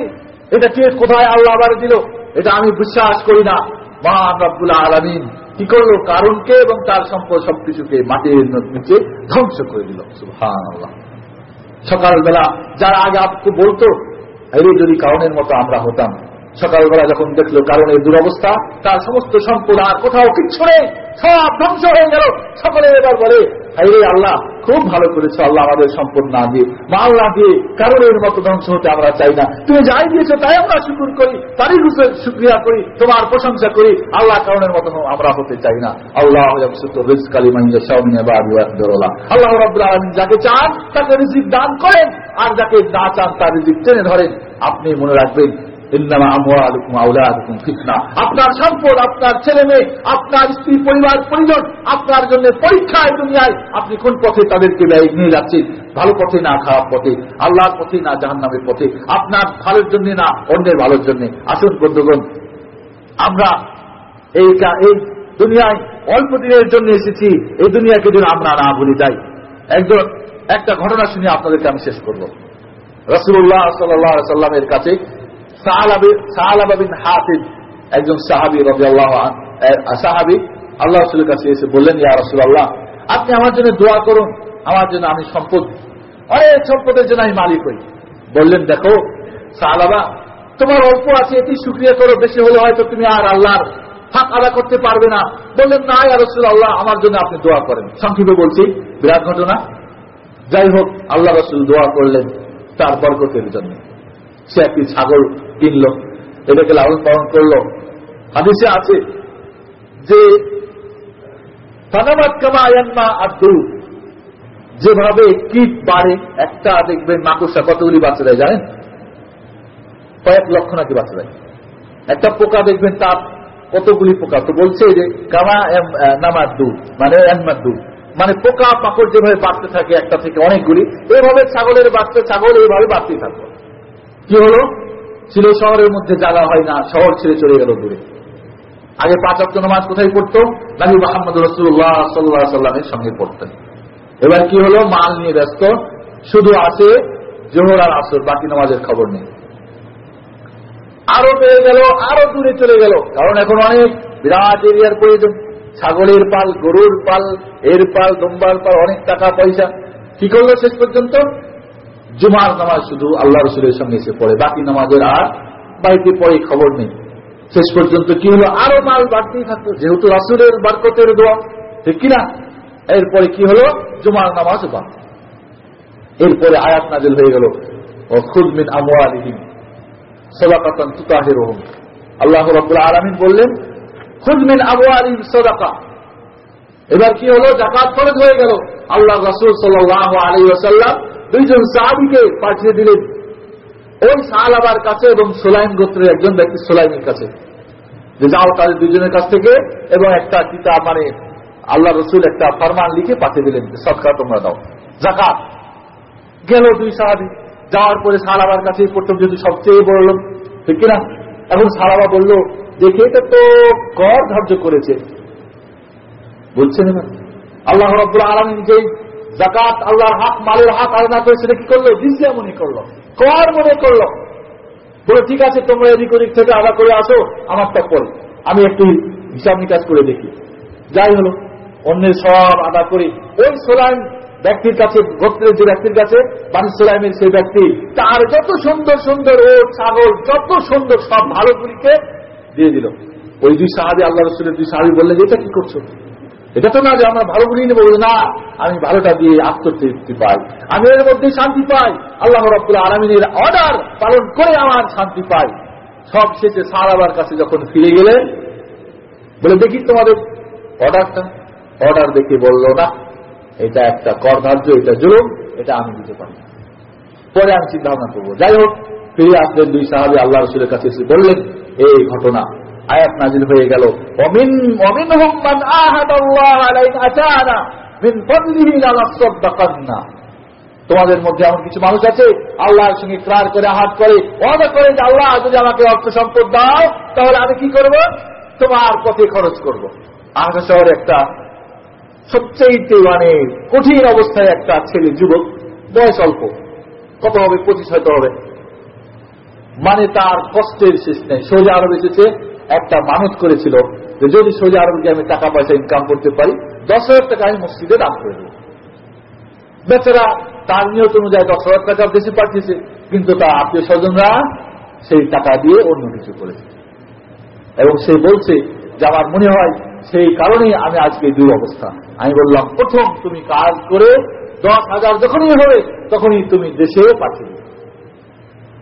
এটা কে কোথায় আল্লাহ আবার দিল? এটা আমি বিশ্বাস করি না। মহান রব্বুল্লাহ আলমিন কি করল? কারণকে এবং তার সম্পদ সবকিছুকে মাটির নিচে ধ্বংস করে দিল। সকালবেলা যারা আগে আপনি বলতো এর যদি কারণের মতো আমরা হতাম সকালবেলা যখন দেখল কারণের দুরবস্থা, তার সমস্ত সম্পদ আর কোথাও কিচ্ছু নেই, সব ধ্বংস হয়ে গেল। সকলে এবার বলে হাইরে আল্লাহ, খুব ভালো করেছ, আল্লাহ আমাদের সম্পদ না দিয়ে মাল না দিয়ে কারণের মতো ধ্বংস হতে আমরা চাই না। তুমি যাই দিয়েছ, তাই আমরা শুকুর করি, তারই রূপে সুক্রিয়া করি, তোমার প্রশংসা করি, আল্লাহ কারণের মতো আমরা হতে চাই না। আল্লাহ আল্লাহ আলমিন যাকে চান, তাকে রিজিক দান করেন, আর যাকে না চান, তার রিজিক টেনে ধরেন। আপনি মনে রাখবেন আপনার সম্পদ, আপনার ছেলে মেয়ে আপনার স্ত্রী, পরিবার, পরিজন, আপনার জন্য পরীক্ষায় দুনিয়ায়। আপনি কোন পথে তাদেরকে নিয়ে যাচ্ছেন? ভালো পথে না খারাপ পথে? আল্লাহর পথে না জাহান নামের পথে? আপনার ভালোর জন্য না অন্যের ভালোর জন্য? আসুন বন্ধুগণ, আমরা এই এই দুনিয়ায় অল্প দিনের জন্য এসেছি। এই দুনিয়াকে যদি আমরা না ভুলে যাই। একজন, একটা ঘটনা শুনে আপনাদেরকে আমি শেষ করব। রসুল্লাহ সাল্লামের কাছে একজন আল্লাহ কাছে এসে বললেন আল্লাহ আপনি আমার জন্য দোয়া করুন, আমার জন্য আমি সম্পদ অনেক সম্পদের জন্য আমি মালিক হই। বললেন, দেখো সাহাবা তোমার অল্প আছে, এটি সুক্রিয়া করো, বেশি হলে হয়তো তুমি আর আল্লাহর হাক আদা করতে পারবে না। বললেন, না, ইয়া আল্লাহ আমার জন্য আপনি দোয়া করেন। সংক্ষেপে বলছি, বিরাট ঘটনা। যাই হোক, আল্লাহ রসুল দোয়া করলেন তার বরকতের জন্য। সে একটি ছাগল কিনল, এটাকে লালন পালন করল। হাদিসে আছে যে যেভাবে কীট বাড়ে, একটা দেখবেন মাকুসা কতগুলি বাচ্চা দেয়, জানেন? কয়েক লক্ষ নাকি বাচ্চা দেয়। একটা পোকা দেখবেন তার কতগুলি পোকা, তো বলছে যে, কামা নামার দুধ মানে এনমার দুধ মানে পোকা পাকড় যেভাবে বাড়তে থাকে, একটা থেকে অনেকগুলি, এভাবে ছাগলের বাচ্চা, ছাগল এইভাবে বাড়তেই থাকল। কি হলো? ছিল শহরের মধ্যে জায়গা হয় না, শহর ছেড়ে চলে গেল দূরে। আগে পাঁচ অক্ট নামাজ কোথায় পড়তো? নবী মোহাম্মদ রসুল্লাহ সাল্লাহ সাল্লামের সঙ্গে পড়তেন। এবার কি হলো? মাল নিয়ে ব্যস্ত, শুধু আছে জোহর আর আসর, বাকি নামাজের খবর নেই। আরও পেয়ে গেল, আরও দূরে চলে গেল। কারণ এখন অনেক বিরাট এরিয়ার প্রয়োজন। ছাগলের পাল, গরুর পাল, এর পাল, দম্বার পাল, অনেক টাকা, পয়সা। কি করল শেষ পর্যন্ত? জুমার নামাজ শুধু আল্লাহ রসুলের সঙ্গে এসে পড়ে, বাকি নামাজের আর বাড়িতে পড়ে খবর নেই। শেষ পর্যন্ত কি হলো? আরও মাল বাড়তেই থাকতো, যেহেতু রাসুলের বারকতের দোয়া, ঠিক কিনা? এরপরে কি হলো? জুমার নামাজ বা এরপরে আয়াত নাজেল হয়ে গেল ও খুদ মিন খুদমিন আমওয়ালিহিম সদাকাতান তুতাহিরুহুম। আল্লাহ রাব্বুল আলামিন বললেন খুদমিন আমওয়ালিহিম সদাকা। এবার কি হলো? জাকাত ফরজ হয়ে গেল। আল্লাহ রাসূল সাল্লাল্লাহু আলাইহি ওয়াসাল্লাম দুইজন সাহাবীকে পাঠিয়ে দিলেন। ওই সাহালাবার কাছে এবং সোলাইম গোত্রের একজন ব্যক্তি সোলাইমের কাছে। যে যাও তাদের দুজনের কাছ থেকে এবং একটা কিতাব মানে আল্লাহ রসুল একটা ফরমান লিখে পাঠিয়ে দিলেন সৎকার তোমরা দাও। জাকাত গেল দুই সাহাবি। যাওয়ার পরে সাহাবার কাছে প্রথম যদি সবচেয়ে বড় লোক, ঠিক কিনা? এখন সাহাবা বলল, দেখে, এটা তো কর ধার্য করেছে। বুঝছেন এবার, আল্লাহ রব্বুল আলমিন যে জাকাত, আল্লাহর হাক, মালের হাক আলাদা করে সেটা কি করল? জিজিয়া মনে করল। কর মনে করল। বলে, ঠিক আছে, তোমরা এদিক ওদিক থেকে আলাদা করে আসো আমারটা পরে আমি একটু হিসাব নিকাজ করে দেখি। যাই হলো, অন্যের সব আদা করি ওই সোলাইম ব্যক্তির কাছে, গোত্রের যে ব্যক্তির কাছে, বানি সোলাইমের সেই ব্যক্তি, তার যত সুন্দর সুন্দর ও ছাগল, যত সুন্দর সব ভালোগুলিকে দিয়ে দিল। ওই দুই সাহাবি, আল্লাহ রসুলের দুই সাহাবি বললেন, এটা কি করছ? এটা তো না যে আমরা ভালোগুলি নেব না, আমি ভালোটা দিয়ে আত্মতৃপ্তি পাই। আমি এর মধ্যে শান্তি পাই। আল্লাহ রব্বুল আলমিনের অর্ডার পালন করে আমার শান্তি পাই। সব শেষে সারাবার কাছে যখন ফিরে গেলেন, বলে, দেখি তোমাদের অর্ডারটা অর্ডার দেখে বলল, না, এটা একটা কর ধার্য এটা জুলুম, এটা আমি দিতে পারি পরে আমি চিন্তা ভাবনা করব। যাই হোক, ফিরে আসলেন দুই সাহাবি, আল্লাহ রসুলের কাছে এসে বললেন, এই ঘটনা আয়াত নাজিল হয়ে গেল। তোমাদের মধ্যে এমন কিছু মানুষ আছে, আল্লাহর সঙ্গে ক্রার করে হাত করে, ওয়াদা করে যে, আল্লাহ, যদি আমাকে অর্থ সম্পদ দাও, তাহলে আমি কি করব? তোমার পথে খরচ করব। আহা শহরে একটা সবচেয়ে মানে কঠিন অবস্থায় একটা ছেলে, যুবক, বয়স অল্প, কত হবে? পঁচিশ হয়তো হবে। মানে তার কষ্টের শেষ নেই সৌদি আরব এসেছে একটা মানুষ করেছিল যে যদি সৌদি আরবকে আমি টাকা পয়সা ইনকাম করতে পারি, দশ হাজার টাকা আমি মসজিদে দান করে দেব। বেচারা তার নিয়ত অনুযায়ী দশ হাজার টাকা বেশি পাঠিয়েছে, কিন্তু তার আত্মীয় স্বজনরা সেই টাকা দিয়ে অন্য কিছু করেছে। এবং সে বলছে যে আমার মনে হয় সেই কারণেই আমি আজকে দুই অবস্থা আমি বললাম, প্রথম তুমি কাজ করে দশ হাজার যখনই হবে, তখনই তুমি দেশে পাঠিয়ে দেবে।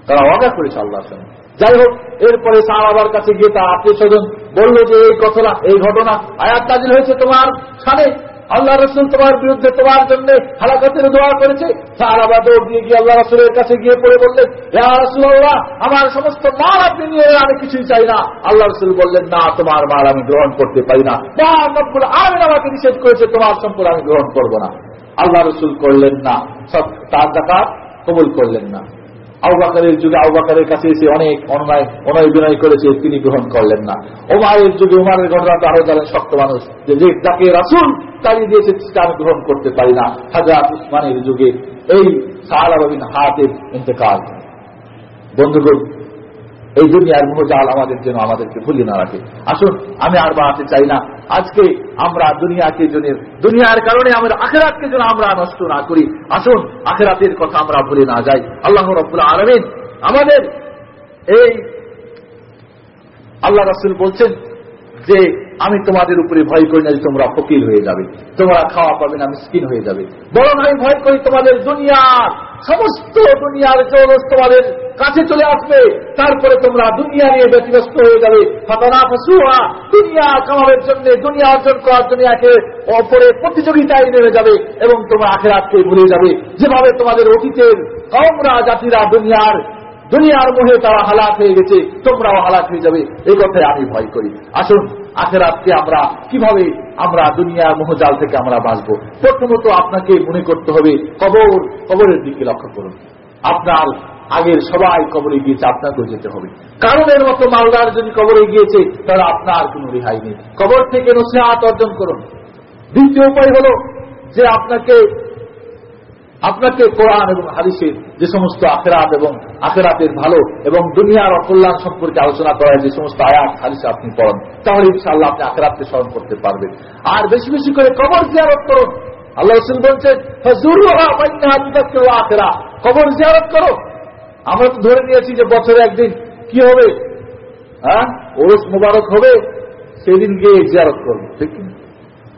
তারা অর্ডার করেছে আল্লাহর সঙ্গে যাই হোক এরপরে সাহাবার কাছে গিয়ে তার আত্মীয় স্বজন বলল যে, এই ঘটনা এই ঘটনা আয়াত তাজিল হয়েছে তোমার সামনে। আল্লাহ রসুল তোমার বিরুদ্ধে তোমার জন্য হালাকাতের দোয়া করেছে। সাহাবা দৌড় দিয়ে গিয়ে আল্লাহ রসুলের কাছে গিয়ে পড়ে বললেন রসুল্লাহ আমার সমস্ত মাল আপনি নিয়ে আমি কিছুই চাই না। আল্লাহ রসুল বললেন, না, তোমার মাল আমি গ্রহণ করতে পারি না। মহানব্বুল আমিন আমাকে নিষেধ করেছে, তোমার সম্পদ আমি গ্রহণ করব না। আল্লাহ রসুল করলেন না সব তার জাকাত কবুল করলেন না। আউবাকারের যুগে আউবাকারের কাছে এসে অনেক অন্যায়, অনয় বিনয় করেছে, তিনি গ্রহণ করলেন না। ওমারের যুগে উমারের ঘটনা তো আরও জানেন শক্ত মানুষ। যে যাকে রাসুল তাড়িয়ে দিয়েছে আমি গ্রহণ করতে পারি না। হাজার উসমানের যুগে এই সাহারা রবীন্দ্র হাতের ইন্তেকাল। বন্ধুগণ এই দুনিয়ার মোহজাল আমাদের জন্য আমাদেরকে ভুলিয়ে না রাখে। আসুন, আমি আর বাড়াতে চাই না। আজকে আমরা দুনিয়াকে জন্য, দুনিয়ার কারণে আমাদের আখেরাতকে যেন আমরা নষ্ট না করি। আসুন, আখেরাতের কথা আমরা ভুলে না যাই। আল্লাহ রব্বুল আলমিন আমাদের এই আল্লাহ রাসুল বলছেন যে, আমি তোমাদের উপরে ভয় করি না যে তোমরা ফকির হয়ে যাবে। তোমরা খাওয়া পাবে না, মিসকিন হয়ে যাবে। বরং আমি ভয় করি তোমাদের দুনিয়ার সমস্ত দুনিয়ার জৌরস তোমাদের কাছে চলে আসবে। তারপরে তোমরা দুনিয়া নিয়ে ব্যতিব্যস্ত হয়ে যাবে। ফাতানা ফুয়া দুনিয়া কামাবের জন্য, দুনিয়া অর্জন করার জন্য একে অপরে প্রতিযোগিতায় নেমে যাবে এবং তোমরা আখের আখেরাতকে ভুলে যাবে। যেভাবে তোমাদের অতীতের কমরা জাতিরা দুনিয়ার দুনিয়ার মোহে তারা হালাক হয়ে গেছে, তোমরাও হালাক হয়ে যাবে। এই কথায় আমি ভয় করি। আসুন, আখেরাতকে আমরা কীভাবে আমরা দুনিয়ার মোহজাল থেকে আমরা বাঁচব? প্রথমত আপনাকে মনে করতে হবে, কবর, কবরের দিকে লক্ষ্য করুন। আপনার আগের সবাই কবরে গিয়েছে আপনাকেও যেতে হবে। কারণ এর মতো মালদার যদি কবরে গিয়েছে, তাহলে আপনার কোনো রেহাই নেই। কবর থেকে নসিহাত অর্জন করুন। দ্বিতীয় উপায় হল যে আপনাকে আপনাকে কোরআন এবং হাদিসের যে সমস্ত আখেরাত এবং আখেরাতের ভালো এবং দুনিয়ার অকল্যাণ সম্পর্কে আলোচনা করার যে সমস্ত আয়াত, হাদিসে আপনি পড়েন, তাহলে ইনশাআল্লাহ আপনি আখেরাতকে স্মরণ করতে পারবেন। আর বেশি বেশি করে কবর জিয়ারত করুন। আল্লাহ রসুল বলছেন আখেরা। কবর জিয়ারত করো। আমরা তো ধরে নিয়েছি যে বছরে একদিন কি হবে? হ্যাঁ? ওরস মোবারক হবে, সেদিন গিয়ে জিয়ারত করব। ঠিক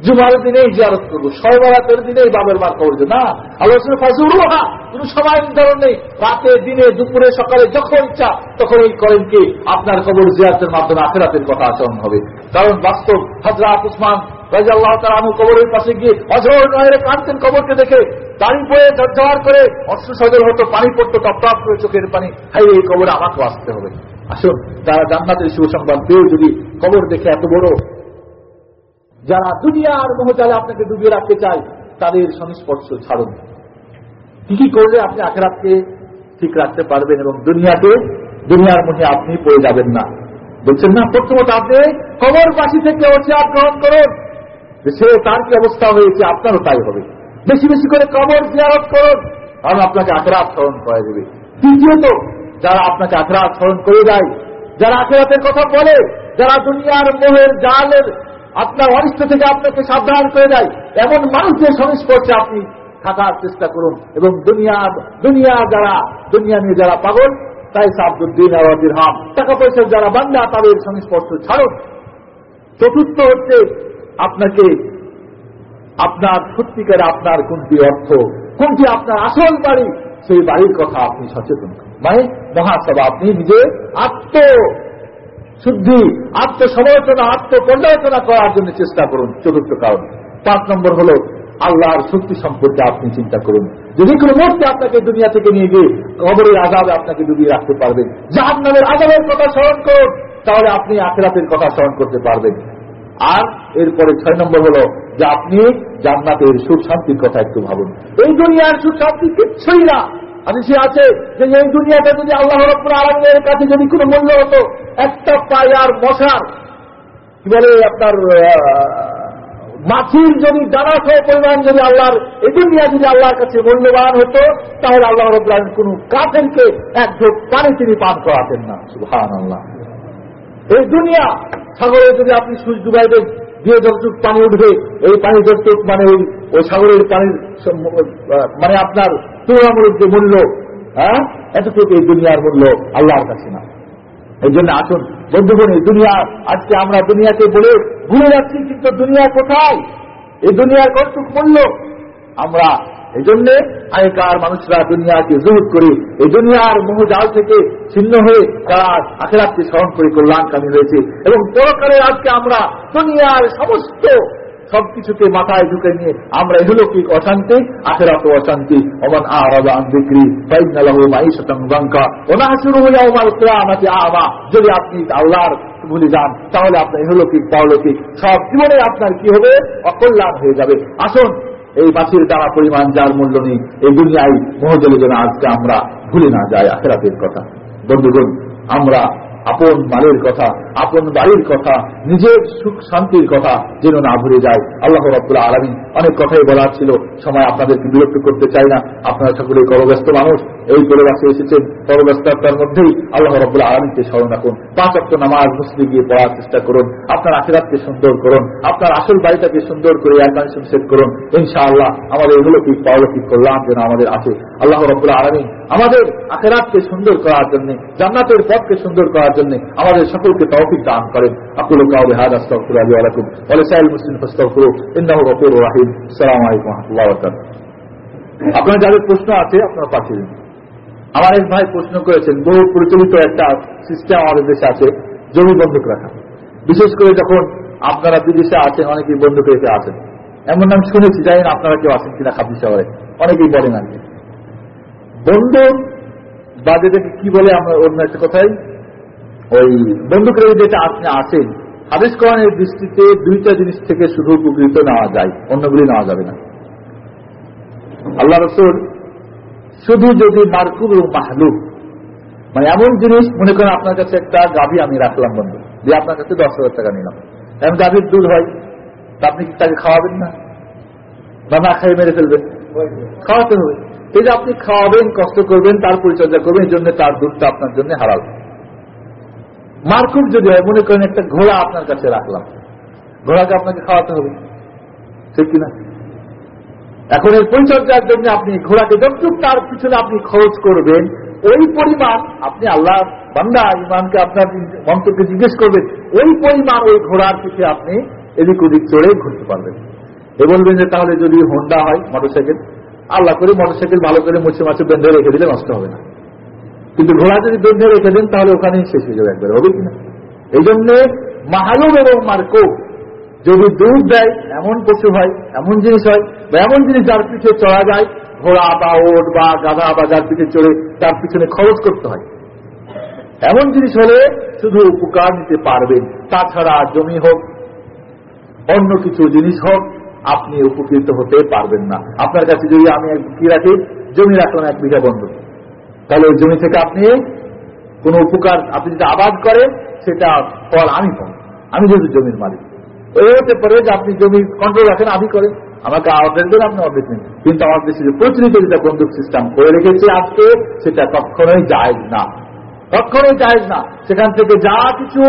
জুমার দিনেই জিয়ারত করব ছয় বরাতের দিনেই বাবের বার করবে না আলোচনা ফাজুরু হা কোন সময় নির্ধারণ নেই রাতে, দিনে, দুপুরে, সকালে যখন ইচ্ছা, তখন এই করেন কি? আপনার কবর জিয়ারতের মাধ্যমে আখেরাতের কথা আচরণ হবে। কারণ বাস্তব হজরত উসমান রাজা আল্লাহ তালু কবরের পাশে গিয়ে অজর নয়ের কাঁদতেন কবরকে দেখে দাড়ি পরে ঝরঝর করে অস্ত্র সজল হতো, পানি পড়তো, টপ করে চোখের পানি। হাই এই কবরে আমাকেও আসতে হবে। আসুন তারা জান্নাতের সুসংবাদ পেয়েও যদি কবর দেখে এত বড় যারা দুনিয়ার মহজালে আপনাকে ডুবিয়ে রাখতে চায়, তাদের সংস্পর্শ ছাড়ুন। কি কি করলে আপনি আখেরাতকে ঠিক রাখতে পারবেন এবং দুনিয়াকে দুনিয়ার মধ্যে আপনি পড়ে যাবেন না? বলছেন, না, প্রথমত আপনি কবরবাসী থেকে অচিয়াত গ্রহণ করুন। সে তার কি অবস্থা হয়েছে, আপনারও তাই হবে। বেশি বেশি করে কবর জিয়ারত করুন, কারণ আপনাকে আখরাত স্মরণ করে দেবে। তৃতীয়ত যারা আপনাকে আখরাত স্মরণ করে দেয়, যারা আখেরাতের কথা বলে, যারা দুনিয়ার মোহের জালের আপনার অনিষ্ট থেকে আপনাকে সাবধান করে দেয়। এমন মানুষদের সংস্পর্শে আপনি থাকার চেষ্টা করুন এবং দুনিয়া দুনিয়া যারা, দুনিয়া নিয়ে যারা পাগল, তাই সাবদুদ্দিন আওয়াজির হাম টাকা পয়সার যারা বান্দা, তাদের সংস্পর্শ ছাড়ুন। চতুর্থ হচ্ছে আপনাকে আপনার সত্যিকারে আপনার কোনটি অর্থ, কোনটি আপনার আসল বাড়ি, সেই বাড়ির কথা আপনি সচেতন মানে মহাসভা, আপনি নিজে আত্ম শুদ্ধি আত্মসমালোচনা আত্মপর্যালোচনা করার জন্য চেষ্টা করুন, চতুর্থ কারণ। পাঁচ নম্বর হল, আল্লাহর শক্তি সম্পর্কে আপনি চিন্তা করুন। যদি কোনো মুহূর্তে আপনাকে দুনিয়া থেকে নিয়ে গিয়ে, কবরের আজাবে আপনাকে ডুবিয়ে রাখতে পারবেন জাহান নামের আজাবের কথা স্মরণ করুন, তাহলে আপনি আখেরাতের কথা স্মরণ করতে পারবেন। আর এরপরে ছয় নম্বর হলো, যে আপনি জান্নাতের সুখ শান্তির কথা একটু ভাবুন। এই দুনিয়ার সুখ শান্তি কিচ্ছুই না। সে আছে যে এই দুনিয়াটা যদি আল্লাহ রব্বুল আলমের কাছে যদি কোনো মূল্য হতো, একটা পায়ার মশার, কি বলে আপনার মাছির যদি দানা সহ পরিমাণ যদি আল্লাহর, এই দুনিয়া যদি আল্লাহর কাছে মূল্যবান হতো, তাহলে আল্লাহ রব্লাহ কোন কাফেরকে এক ঢোক পানি তিনি পান করাতেন না। সুহান আল্লাহ এই দুনিয়া, সাগরে যদি আপনি সুইচ ডুবাইবেন দিয়ে যতটুক পানি উঠবে, এই পানি যতটুক মানে ওই ওই সাগরের পানির মানে আপনার তুলনামূলক যে মূল্য হ্যাঁ? এতটুকু এই দুনিয়ার মূল্য আল্লাহর কাছে না। এই জন্য আসুন, বন্ধুগণ, এই দুনিয়া, আজকে আমরা দুনিয়াকে বলে ভুলে যাচ্ছি, কিন্তু দুনিয়া কোথায়? এই দুনিয়ার কতটুক মূল্য? আমরা এই জন্যে আগেকার মানুষরা দুনিয়াকে জহুদ করে, এই দুনিয়ার মোহজাল থেকে ছিন্ন হয়ে তারা আখেরাতকে স্মরণ করে কল্যাণকামী হয়েছে। এবং পরকালে আজকে আমরা দুনিয়ার সমস্ত সবকিছুকে মাথায় ঢুকে নিয়ে আমরা এগুলো কি অশান্তি, আখেরাত অশান্তি অমান আরাদা বিক্রি ফাইনালাহু মাইশাতান বাঙ্কা ওনাহাসুরু ইয়াউমাল কিয়ামাতি আমা। যদি আপনি আল্লাহর ভুলে যান, তাহলে আপনার ইহলৌকিক পারলৌকিক সব জীবনে আপনার কি হবে? অকল্যাণ হয়ে যাবে। আসুন এই মাছের দ্বারা পরিমাণ যার মূল্য নেই, এই দুনিয়ায় মহজলে যেন আজকে আমরা ভুলে না যাই, আখেরাতের কথা। বন্ধুগণ, আমরা আপন মালের কথা, আপন বাড়ির কথা, নিজের সুখ শান্তির কথা যেন না ভুলে যায়। আল্লাহ রব্দুল্লাহ আলমী অনেক কথাই বলার ছিল। সময় আপনাদেরকে বিরক্ত করতে চাই না। আপনারা সকলে করব্যস্ত মানুষ। এই পরিবাসে এসেছেন। করব্যস্ততার মধ্যেই আল্লাহ রব্দুল্লাহ আলমীকে স্মরণ রাখুন। পাঁচ অক্ট নামাজ মুসলিম গিয়ে পড়ার চেষ্টা করুন। আপনার আখেরাতকে সুন্দর করুন। আপনার আসল বাড়িটাকে সুন্দর করে অ্যাডভান্সন সেট করুন। ইনশাআল্লাহ আমাদের এগুলো কি পাওলকিক করলাম যেন আমাদের আছে। আল্লাহ রব্দুল্লাহ আলমী আমাদের আখেরাতকে সুন্দর করার জন্য, জান্নাতের পথকে সুন্দর করার জন্য আমাদের সকলকে তৌফিক দান করেন। আকুল কাউলি হাদ, আস্তাগফিরু আলী আলাইকুম ওয়া লিসাইল মুসলিম ফাস্তাগফিরু ইন্নাহু গফুরুর রাহিম। আসসালামু আলাইকুম রাহমাতুল্লাহি আপনার যাদের প্রশ্ন আছে, আপনারা পাঠিয়ে দিন। আমার এক ভাই প্রশ্ন করেছেন, বহু প্রচলিত একটা সিস্টেম আমাদের দেশে আছে, জমি বন্ধক রাখা। বিশেষ করে যখন আপনারা বিদেশে আছেন অনেকেই বন্ধক রেখে আছেন এমন নাম শুনেছি, জানি না আপনারা কেউ আছেন কিনা খাদ্য শহরে অনেকেই বলেন আর কি। বন্ধক বা যেটাকে কি বলে আমরা অন্য একটা কথাই? ওই বন্দুকের যেটা আপনি আছেন, হাদিস কোরআনের দৃষ্টিতে দুইটা জিনিস থেকে শুধু উপকৃত নেওয়া যায়, অন্যগুলি নেওয়া যাবে না। আল্লাহ রসুল শুধু যদি মারকুব এবং মাহলুক মানে এমন জিনিস, মনে করেন আপনার কাছে একটা গাভী আমি রাখলাম বন্ধু দিয়ে আপনার কাছে দশ হাজার টাকা নিলাম। এমন গাভীর দুধ হয়, তা আপনি তাকে খাওয়াবেন না? বা না খাইয়ে মেরে ফেলবেন? খাওয়াতে হবে। এই যে আপনি খাওয়াবেন, কষ্ট করবেন, তার পরিচর্যা করবেন, এই জন্য তার দুধটা আপনার জন্য হারাল মারকুব যদি হয়, মনে করেন একটা ঘোড়া আপনার কাছে রাখলাম। ঘোড়াকে আপনাকে খাওয়াতে হবে। ঠিক কিনা? এখন এর পরিচর্যার জন্য আপনি ঘোড়াকে যতটুক তার পিছনে আপনি খরচ করবেন, ওই পরিমাণ আপনি আল্লাহ বান্দা, ইমানকে আপনার মন্ত্রকে জিজ্ঞেস করবেন, ওই পরিমাণ ওই ঘোড়ার পিঠে আপনি এদিক ওদিক চড়ে ঘুরতে পারবেন। এ বলবেন যে, তাহলে যদি হোন্ডা হয় মোটরসাইকেল আল্লাহ করে মোটরসাইকেল ভালো করে মুছে মাছে বেঁধে রেখে দিলে নষ্ট হবে না। কিন্তু ঘোড়া যদি বেঁধে রেখে দেন, তাহলে ওখানেই শেষ হয়ে যাবে একবার, হবে কিনা? এই জন্য মাহালুম এবং মার্কো যদি দুধ দেয়, এমন পশু হয়, এমন জিনিস হয়, বা এমন জিনিস যার পিঠে চড়া যায়, ঘোড়া বা ওট বা গাধা বা যার পিঠে চড়ে তার পিছনে খরচ করতে হয়। এমন জিনিস হলে শুধু উপকার নিতে পারবেন। তাছাড়া জমি হোক, অন্য কিছু জিনিস হোক, আপনি উপকৃত হতে পারবেন না। আপনার কাছে যদি আমি কি রাখি? জমি রাখলাম এক বিঘা বন্ধ তাহলে ওই জমি থেকে আপনি কোন উপকার, আপনি যদি আবাদ করেন, সেটা ফল আমি পাবো। আমি যেহেতু জমির মালিক। ওই হতে পারে যে আপনি জমি কন্ট্রোল রাখেন, আমি করেন আমাকে অর্ধেক দেন আপনি অর্ধেক নেন। কিন্তু আমার দেশে যে প্রচলিত যেটা বন্দুক সিস্টেম করে রেখেছে আজকে, সেটা কখনোই যায় না। কখনোই যায় না। সেখান থেকে যা কিছু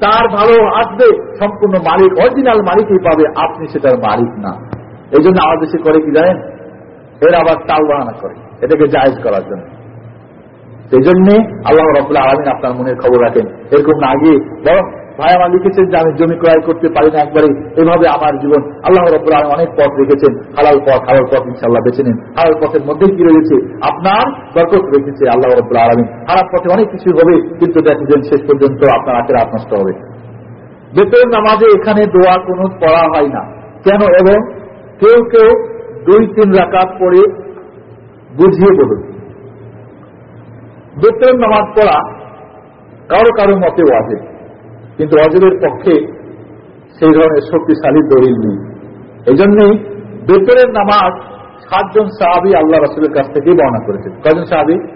তার ভালো আসবে, সম্পূর্ণ মালিক অরিজিনাল মালিকই পাবে, আপনি সেটার মালিক না। এই জন্য আমার দেশে করে কি জানেন? এর আবার তাল বাহানা করে, এটাকে জায়েজ করার জন্য। সেই জন্যে আল্লাহ রবুল্লাহ আলমিন আপনার মনের খবর রাখেন। এরকম না আগে বরং ভাই আমার লিখেছেন যে আমি জমি ক্রয় করতে পারি না একবারে, এভাবে আমার জীবন। আল্লাহ আলম অনেক পথ রেখেছেন, হালাল পথ হালাল পথ ইনশাল্লাহ বেছে নিন। হালাল পথের মধ্যেই কি রয়েছে? আপনার বরকত রেখেছে আল্লাহ রবুল্লাহ আলমিন। হারাপ পথে অনেক কিছু হবে, কিন্তু দেখেছেন শেষ পর্যন্ত আপনার আখের নষ্ট হবে। বেতন নামাজে এখানে দোয়া কোনো পড়া হয় না। কেন? এবং কেউ কেউ দুই, তিন রাকাত পড়ে বুঝিয়ে বলুন। বেতন নামাজ পড়া কারও কারও মতে ওয়াজেব। কিন্তু অজেবের পক্ষে সেই ধরনের শক্তিশালী দলিল নেই। এই জন্যই বেতরের নামাজ সাতজন সাহাবি আল্লাহ রসুলের কাছ থেকে বর্ণনা করেছেন। কজন সাহাবি?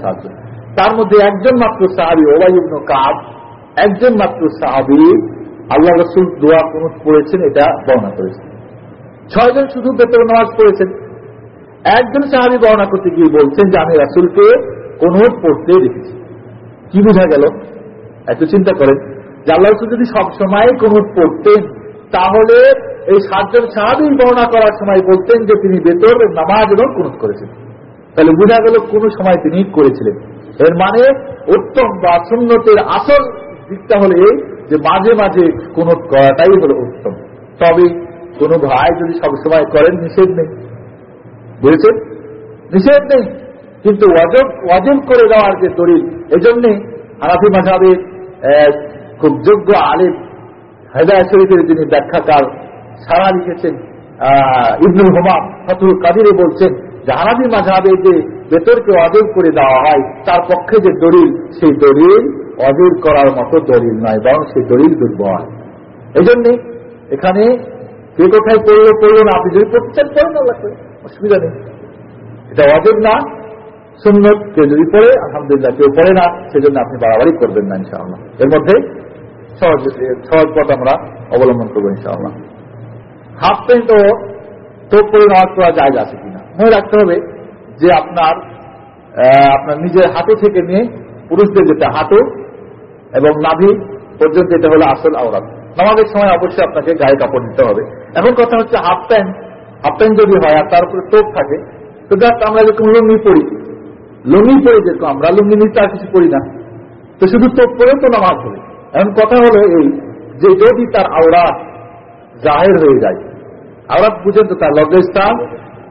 সাতজন। তার মধ্যে একজন মাত্র সাহাবি ওবাইবন কাজ একজন মাত্র সাহাবি আল্লাহ রসুল দোয়া কুনুত পড়েছেন, এটা বর্ণনা করেছেন। ছয়জন শুধু বেতর নামাজ পড়েছেন। একজন সাহাবি বর্ণনা করতে গিয়ে বলছেন যে, আমি রাসুলকে কোনুত পড়তে দেখেছি। কি বোঝা গেল? একটু চিন্তা করেন। যে আল্লাহ যদি সবসময় কোনুত পড়তেন, তাহলে এই সাতজন সাহাবি বর্ণনা করার সময় বলতেন যে তিনি বেতর নামাজ এবং কুনুত করেছেন। তাহলে বোঝা গেল কোন সময় তিনি করেছিলেন। এর মানে উত্তম বা সুন্নতের আসল দিকটা হলে এই যে মাঝে মাঝে কোন করাটাই হলো উত্তম। তবে কোন ভাই যদি সবসময় করেন, নিষেধ নেই। বুঝেছেন? নিষেধ নেই। কিন্তু ওয়াজব ওয়াজব করে দেওয়ার যে দলিল, এজন্যে হানাফি মাঝাবের খুব যোগ্য আলিম হেদায় শরীফের যিনি ব্যাখ্যাকার সারা লিখেছেন ইবনুল হুমাম ফতুল কাদিরে বলছেন যে হানাফি মাঝাবে যে বেতরকে অজর করে দেওয়া হয়, তার পক্ষে যে দলিল, সেই দলিল অজর করার মতো দলিল নয়, বরং সেই দলিল দুর্বল। এই জন্যে এখানে কে কোথায় পড়ল পড়ল না, আপনি যদি প্রত্যেক পড়েন অসুবিধা নেই। এটা অজর না সুন্নত কেউ যদি পড়ে, আলহামদুলিল্লাহ, কেউ পড়ে না, সেজন্য আপনি বাড়াবাড়ি করবেন না, ইনশাআল্লাহ। এর মধ্যে সহজ সহজ পথ আমরা অবলম্বন করব, ইনশাআল্লাহ। হাফ প্যান্ট ও টোপ করে নামাজ পড়া জায়গা আছে কিনা? মনে রাখতে হবে যে আপনার আপনার নিজের হাঁটু থেকে নিয়ে পুরুষদের যেটা হাঁটু এবং নাভি পর্যন্ত এটা হলো আসল আওরাত নামাজের সময় অবশ্যই আপনাকে গায়ে কাপড় নিতে হবে। এখন কথা হচ্ছে হাফ প্যান্ট হাফ প্যান্ট যদি হয় আর তার উপরে টোপ থাকে, তো দেখ আমরা যেরকম লুঙ্গি পড়ি লুঙ্গি পড়ি যেরকম আমরা, লুঙ্গি নিতে আর কিছু করি না। তো শুধু টোপ পরেও তো নামাজ হবে এখন কথা হলো এই যে যদি তার আওরাত জাহের হয়ে যায়, আওরাত বুঝেন তো তার লজ্জাস্থান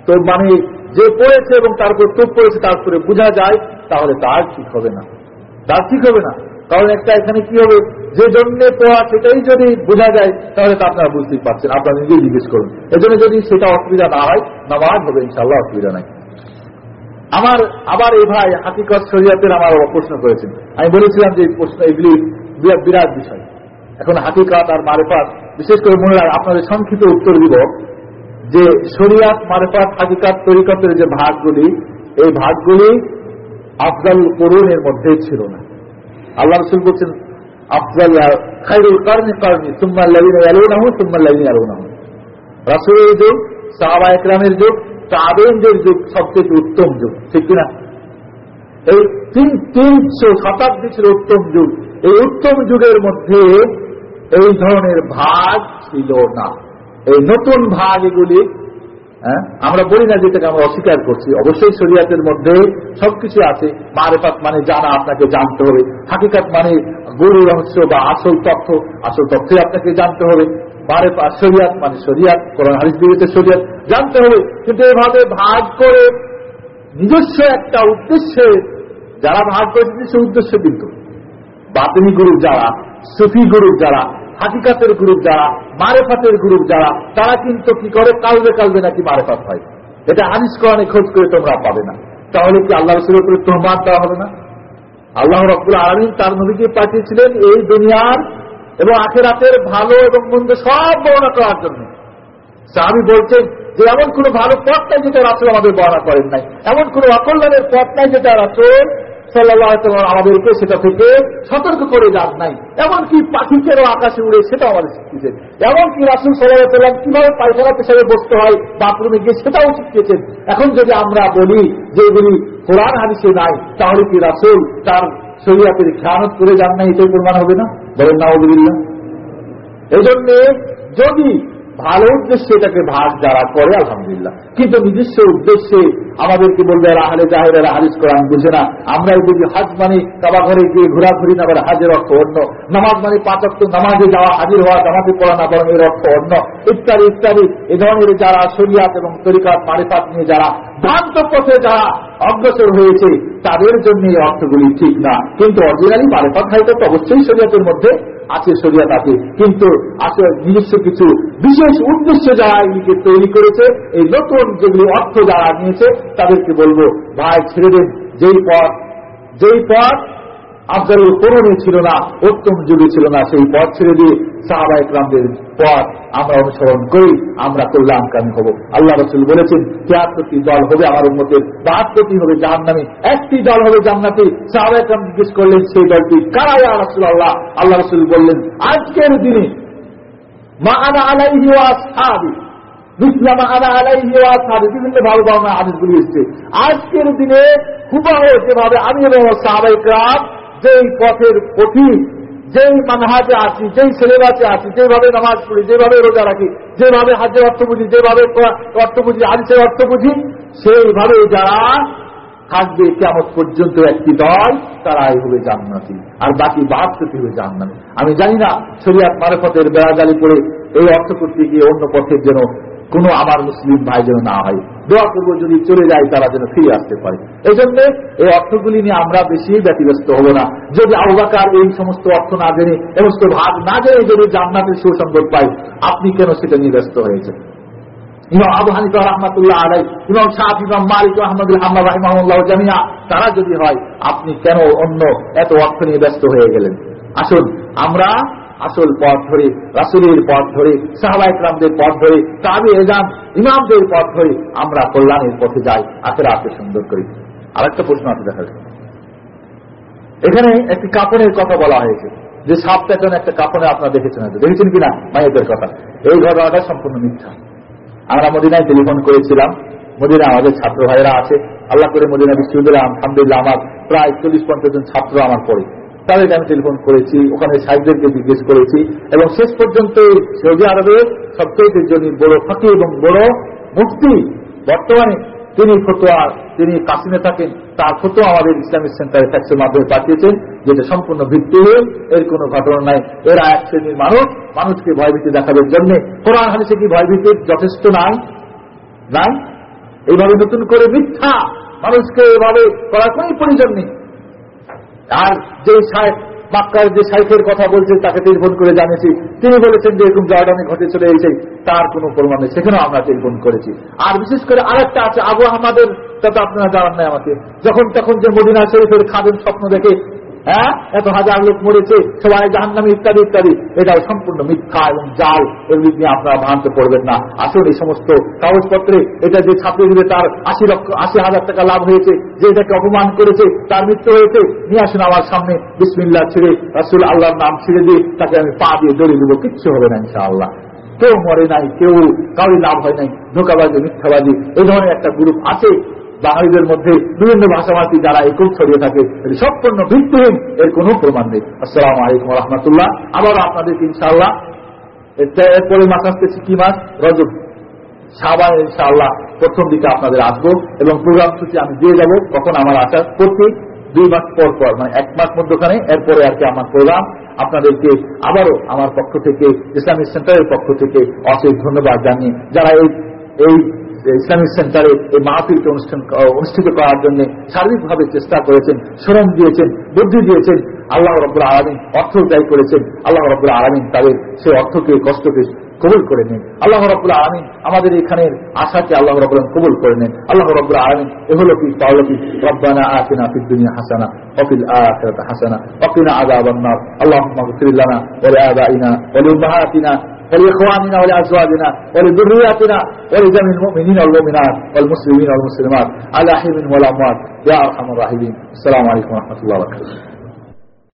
তো মানে যে পড়েছে এবং তার উপর টোপ পড়েছে, তার উপরে বোঝা যায়, তাহলে তার ঠিক হবে না। তার ঠিক হবে না। কারণ একটা এখানে কি হবে? যে জন্য পড়া সেটাই যদি বোঝা যায়, তাহলে তা আপনারা বুঝতেই পারছেন। আপনারা নিজেই জিজ্ঞেস করুন। এজন্য যদি সেটা অসুবিধা না হয়, নামাজ হবে ইনশাল্লাহ অসুবিধা নাই। আমার আবার এই ভাই হাকিকত শরিয়াতের আমার প্রশ্ন করেছেন। আমি বলেছিলাম যে প্রশ্ন এগুলি বিরাট বিষয়। এখন হাকিকাত আর মারেফাত, বিশেষ করে মনে রাখ আপনাদের সংক্ষিপ্ত উত্তর দিব যে শরিয়াত, মারেফাত, হাকিকাত তরিকতের যে ভাগগুলি, এই ভাগগুলি আফজাল করুনের মধ্যে ছিল না। আল্লাহ রসুল বলছেন, আফজাল খাইরুল কারণে কারণে সুম্মা লাইন আলো না হোক সুম্মা লাইন আলো না হোক রাসুলের যুগ সাহাবা একরামের যুগ তাবেনদের যুগ সবচেয়ে উত্তম যুগ, ঠিক কিনা? এই তিন তিনশো শতাব্দী ছিল উত্তম যুগ, এই উত্তম যুগের মধ্যে এই ধরনের ভাগ ছিল না। এই নতুন ভাগ এগুলি হ্যাঁ আমরা বলি না যেটাকে আমরা অস্বীকার করছি, অবশ্যই শরিয়াতের মধ্যে সবকিছু আছে। মারেফাত মানে জানা, আপনাকে জানতে হবে। হাকিকাত মানে গরু রহস্য বা আসল তথ্য, আসল তথ্যই আপনাকে জানতে হবে। মারেফা শরিয়াত মানে শরিয়াত, কোরআন হারিস বিরুদ্ধে শরিয়াত, জানতে হবে। কিন্তু এভাবে ভাগ করে নিজস্ব একটা উদ্দেশ্যে যারা ভাগ করেছে সে উদ্দেশ্য কিন্তু। বাতিনি গ্রুপ যারা, সুফি গ্রুপ যারা, হাকিকাতের গ্রুপ যারা, মারেফাতের গ্রুপ যারা, তারা কিন্তু কি করে? কালবে কালবে নাকি মারেফাত হয়। এটা আনিস কোরআনে খোঁজ করে তোমরা পাবে না। তাহলে কি আল্লাহ রসুলের উপরে তোহমাত দেওয়া হবে না? আল্লাহ রব্বুল আলমিন তার নবীকে পাঠিয়েছিলেন, এই দুনিয়ার এবং আখেরাতের ভালো এবং মন্দ সব বর্ণনা করার জন্য। সাহাবি বলছেন যে, এমন কোন ভালো পথ নাই যেটা রাসুল আমাদের বর্ণনা করেন নাই। এমন কোন অকল্যাণের পথ নাই যেটা রাসুল সাল্লাহ আমাদেরকে সেটা থেকে সতর্ক করে যান নাই। এমনকি পাখি কেন আকাশে উড়ে, সেটাও আমাদের শিখিয়েছেন এমনকি রাসুল সাল্লাহ কীভাবে পায়খানা পেশাবে বসতে হয়, বাথরুমে গিয়ে, সেটাও শিখিয়েছেন এখন যদি আমরা বলি যে এগুলি কোরআন হাদিসে নাই, তাহলে কি রাসুল তার শরীয়তের খেয়ানত করে যান নাই, এটাই প্রমাণ হবে না? বলেন না অবদুল্লাহ এই জন্যে যদি ভালো উদ্দেশ্যে এটাকে ভাগ যারা করে, আলহামদুলিল্লাহ। কিন্তু নিজস্ব উদ্দেশ্যে আমাদেরকে বলবে রাহালে জাহেরা হারিস কোরআন বুঝে না। আমরাই বুঝি হাজ মানে কাবা ঘরে গিয়ে ঘোরাঘুরি না হাজের অর্থ অন্য। নামাজ মানে পাঁচক্ত নামাজে যাওয়া, হাজির হওয়া নামাজে পড়া না, বরং এর অর্থ অন্য। ইত্যাদি ইত্যাদি। এ ধরনের যারা শরিয়াত এবং তরিকাত মারিফাত নিয়ে যারা ভ্রান্ত পথে যারা অগ্রসর হয়েছে তাদের জন্য এই অর্থগুলি ঠিক না। কিন্তু অরিজিনালি খাই তো অবশ্যই শরীয়তের মধ্যে আছে, শরিয়াত আছে। কিন্তু আসলে নিজস্ব কিছু বিশেষ উদ্দেশ্য যারা এগুলিকে তৈরি করেছে, এই নতুন যেগুলি অর্থ যারা নিয়েছে, তাদেরকে বলব, ভাই, ছেড়ে দেন। যেই পথ যেই পথ আফজালুল করণে ছিল না, উত্তম যুগে ছিল না, সেই পথ ছেড়ে দিয়ে সাহাবা ইকরামদের পথ আমরা অনুসরণ করি, আমরা কল্যাণকামী হব। আল্লাহ রসুল বলেছেন তিয়াত্তরটি দল হবে আমার উন্মতের বাহাত্তরটি হবে জাহান নামে একটি দল হবে জান্নাতি। সাহাবা ইকরাম জিজ্ঞেস করলেন, সেই দলটি কারাই রসুল আল্লাহ আল্লাহ রসুল বললেন, আজকের দিনে মা আনা আলাইহি ওয়া আজকের দিনে হুবাহ যেভাবে আমি এবং সাহাবা ইকরাম যেই পথের পথিক যেই মানহাজে আছি, যেই সিলেবাসে আছি, যেভাবে নামাজ পড়ি, যেভাবে রোজা রাখি, যেভাবে হাজের অর্থ বুঝি, যেভাবে অর্থ বুঝি আদিসের অর্থ বুঝি, সেইভাবে যারা থাকবে কেমন পর্যন্ত একটি দল, তারাই হবে জান্নাতি। আর বাকি বাহাত্তরটি হবে জান্নাতি আমি জানি না, শরিয়াত মারফতের বেড়াজালি করে এই অর্থ করতে গিয়ে অন্য পথের যেন কোনো আমার মুসলিম ভাই যেন না হয়। দোয়া করব যদি চলে যায় তারা যেন ফিরে আসতে পারে। এই জন্য এই অর্থগুলি নিয়ে আমরা বেশি ব্যতিব্যস্ত হব না। যদি আবহাকার এই সমস্ত অর্থ না জেনে সমস্ত ভাগ না জেনে যদি জান্নাতের সুসংবাদ পাই আপনি কেন সেটা নিয়ে ব্যস্ত হয়েছেন তারা যদি হয়, আপনি কেন অন্য এত অর্থ নিয়ে ব্যস্ত হয়ে গেলেন? আসুন, আমরা আসল পথ ধরে, রাসুলের পথ ধরে সাহাবা ইকরামদের পথ ধরে তাবি এজাম ইমামদের পথ ধরে আমরা কল্যাণের পথে যাই আখেরা আপনি সুন্দর করি। আরেকটা প্রশ্ন আছে দেখা এখানে একটি কাপড়ের কথা বলা হয়েছে, যে সাপ প্যাটার্ন একটা কাপড়ে আপনারা দেখেছেন দেখেছেন কিনা? মায়েদের কথা। এই ঘটনাটা সম্পূর্ণ মিথ্যা। আমরা মদিনায় টেলিফোন করেছিলাম। মদিনা আমাদের ছাত্র ভাইয়েরা আছে। আল্লাহ করে মদিনা বিশ্ববিদ্যালয় আলহামদুলিল্লাহ আমার প্রায় চল্লিশ পঞ্চাশ জন ছাত্র আমার পড়ে। তাদেরকে আমি টেলিফোন করেছি, ওখানে সাহেবদেরকে জিজ্ঞেস করেছি এবং শেষ পর্যন্ত সৌদি আরবের সবচেয়ে জন্য বড় ফাঁকি এবং বড় মুক্তি বর্তমানে তিনি ফতোয়া, তিনি কাশিমে থাকেন, তার ফতোয়া আমাদের ইসলামিক সেন্টারে ফ্যাক্সের মাধ্যমে পাঠিয়েছেন, যেটা সম্পূর্ণ ভিত্তিহীন এর কোনো ঘটনা নাই। এরা এক শ্রেণির মানুষ, মানুষকে ভয়ভীতি দেখানোর জন্য। কোরআন হাদিসে কি ভয়ভীতির যথেষ্ট নাই? নাই? এইভাবে নতুন করে মিথ্যা মানুষকে এভাবে করার কোন প্রয়োজন নেই। আর যে মাক্কার যে সাইফের কথা বলছে তাকে টেলিফোন করে জানিয়েছি। তিনি বলেছেন যে এরকম জর্ডানে ঘটে চলে এসে তার কোনো প্রমাণ নেই। সেখানেও আমরা টেলিফোন করেছি। আর বিশেষ করে আরেকটা আছে, আবু আহমাদের, তা তো আপনারা জানান নাই আমাকে। যখন তখন যে মদিনা শরীফের খাদেন স্বপ্ন দেখে হ্যাঁ? এত হাজার লোক মরেছে, সবাই জাহান্নামি ইত্যাদি ইত্যাদি। এটাও সম্পূর্ণ মিথ্যা এবং জাল। এগুলি নিয়ে আপনারা ভাঙতে পড়বেন না। আসুন এই সমস্ত কাগজপত্রে, এটা যে ছাপিয়ে দিবে তার আশি লক্ষ, আশি হাজার টাকা লাভ হয়েছে, যে এটাকে অপমান করেছে, তার মৃত্যু হয়েছে, নিয়ে আসুন আমার সামনে বিসমিল্লা ছেড়ে, রাসুল আল্লাহর নাম ছেড়ে দিয়ে তাকে আমি পা দিয়ে জড়িয়ে দেবো, কিচ্ছু হবে না ইনশাআল্লাহ। কেউ মরে নাই, কেউ কাউরি লাভ হয় নাই, ধোকাবাজি, মিথ্যাবাজি এই ধরনের একটা গ্রুপ আছে বাঙালিদের মধ্যে বিভিন্ন ভাষাভাষী যারা একুল ছড়িয়ে থাকে এটি সম্পূর্ণ ভিত্তিহীন, এর কোন প্রমাণ নেই। আসসালাম আলাইকুম রহমতুল্লাহ। আবার আপনাদেরকে ইনশাআল্লাহ এরপরে মাস আসতেছি কি মাস? রজব। সাবান ইনশাআল্লাহ, প্রথম দিকে আপনাদের আসব এবং প্রোগ্রাম সূচি আমি দিয়ে যাব কখন আমার আসার প্রতি দুই মাস পর পর মানে এক মাস মধ্যখানে, এরপরে আর কি আমার প্রোগ্রাম। আপনাদেরকে আবারও আমার পক্ষ থেকে ইসলামিক সেন্টারের পক্ষ থেকে অশেষ ধন্যবাদ জানিয়ে, যারা এই এই ইসলামিক সেন্টারে এই মাহফিলকে অনুষ্ঠান অনুষ্ঠিত করার জন্য সার্বিকভাবে চেষ্টা করেছেন, শ্রম দিয়েছেন, বুদ্ধি দিয়েছেন। আল্লাহ রব্বুল আলমিন অর্থ ব্যয় করেছেন। আল্লাহ রব্বুল আলমিন তাদের সেই অর্থকে, কষ্টকে কবুল করে নেন আল্লাহ রব্বুল আলমিন আমাদের এখানের আশাকে আল্লাহ রব্বুল কবুল করে নেন আল্লাহ রব্বুল আলমিন এগুলো কি তাহলে কি রব্বানা আতিনা ফিদ দুনিয়া হাসানা وفي الآخرة حسنة وقنا عذاب النار اللهم اغفر لنا ولآبائنا ولأمهاتنا ولإخواننا ولأزواجنا ولذرياتنا ولجميع المؤمنين والمؤمنات والمسلمين والمسلمات على حين والأموات يا أرحم الراحمين السلام عليكم ورحمة الله وبركاته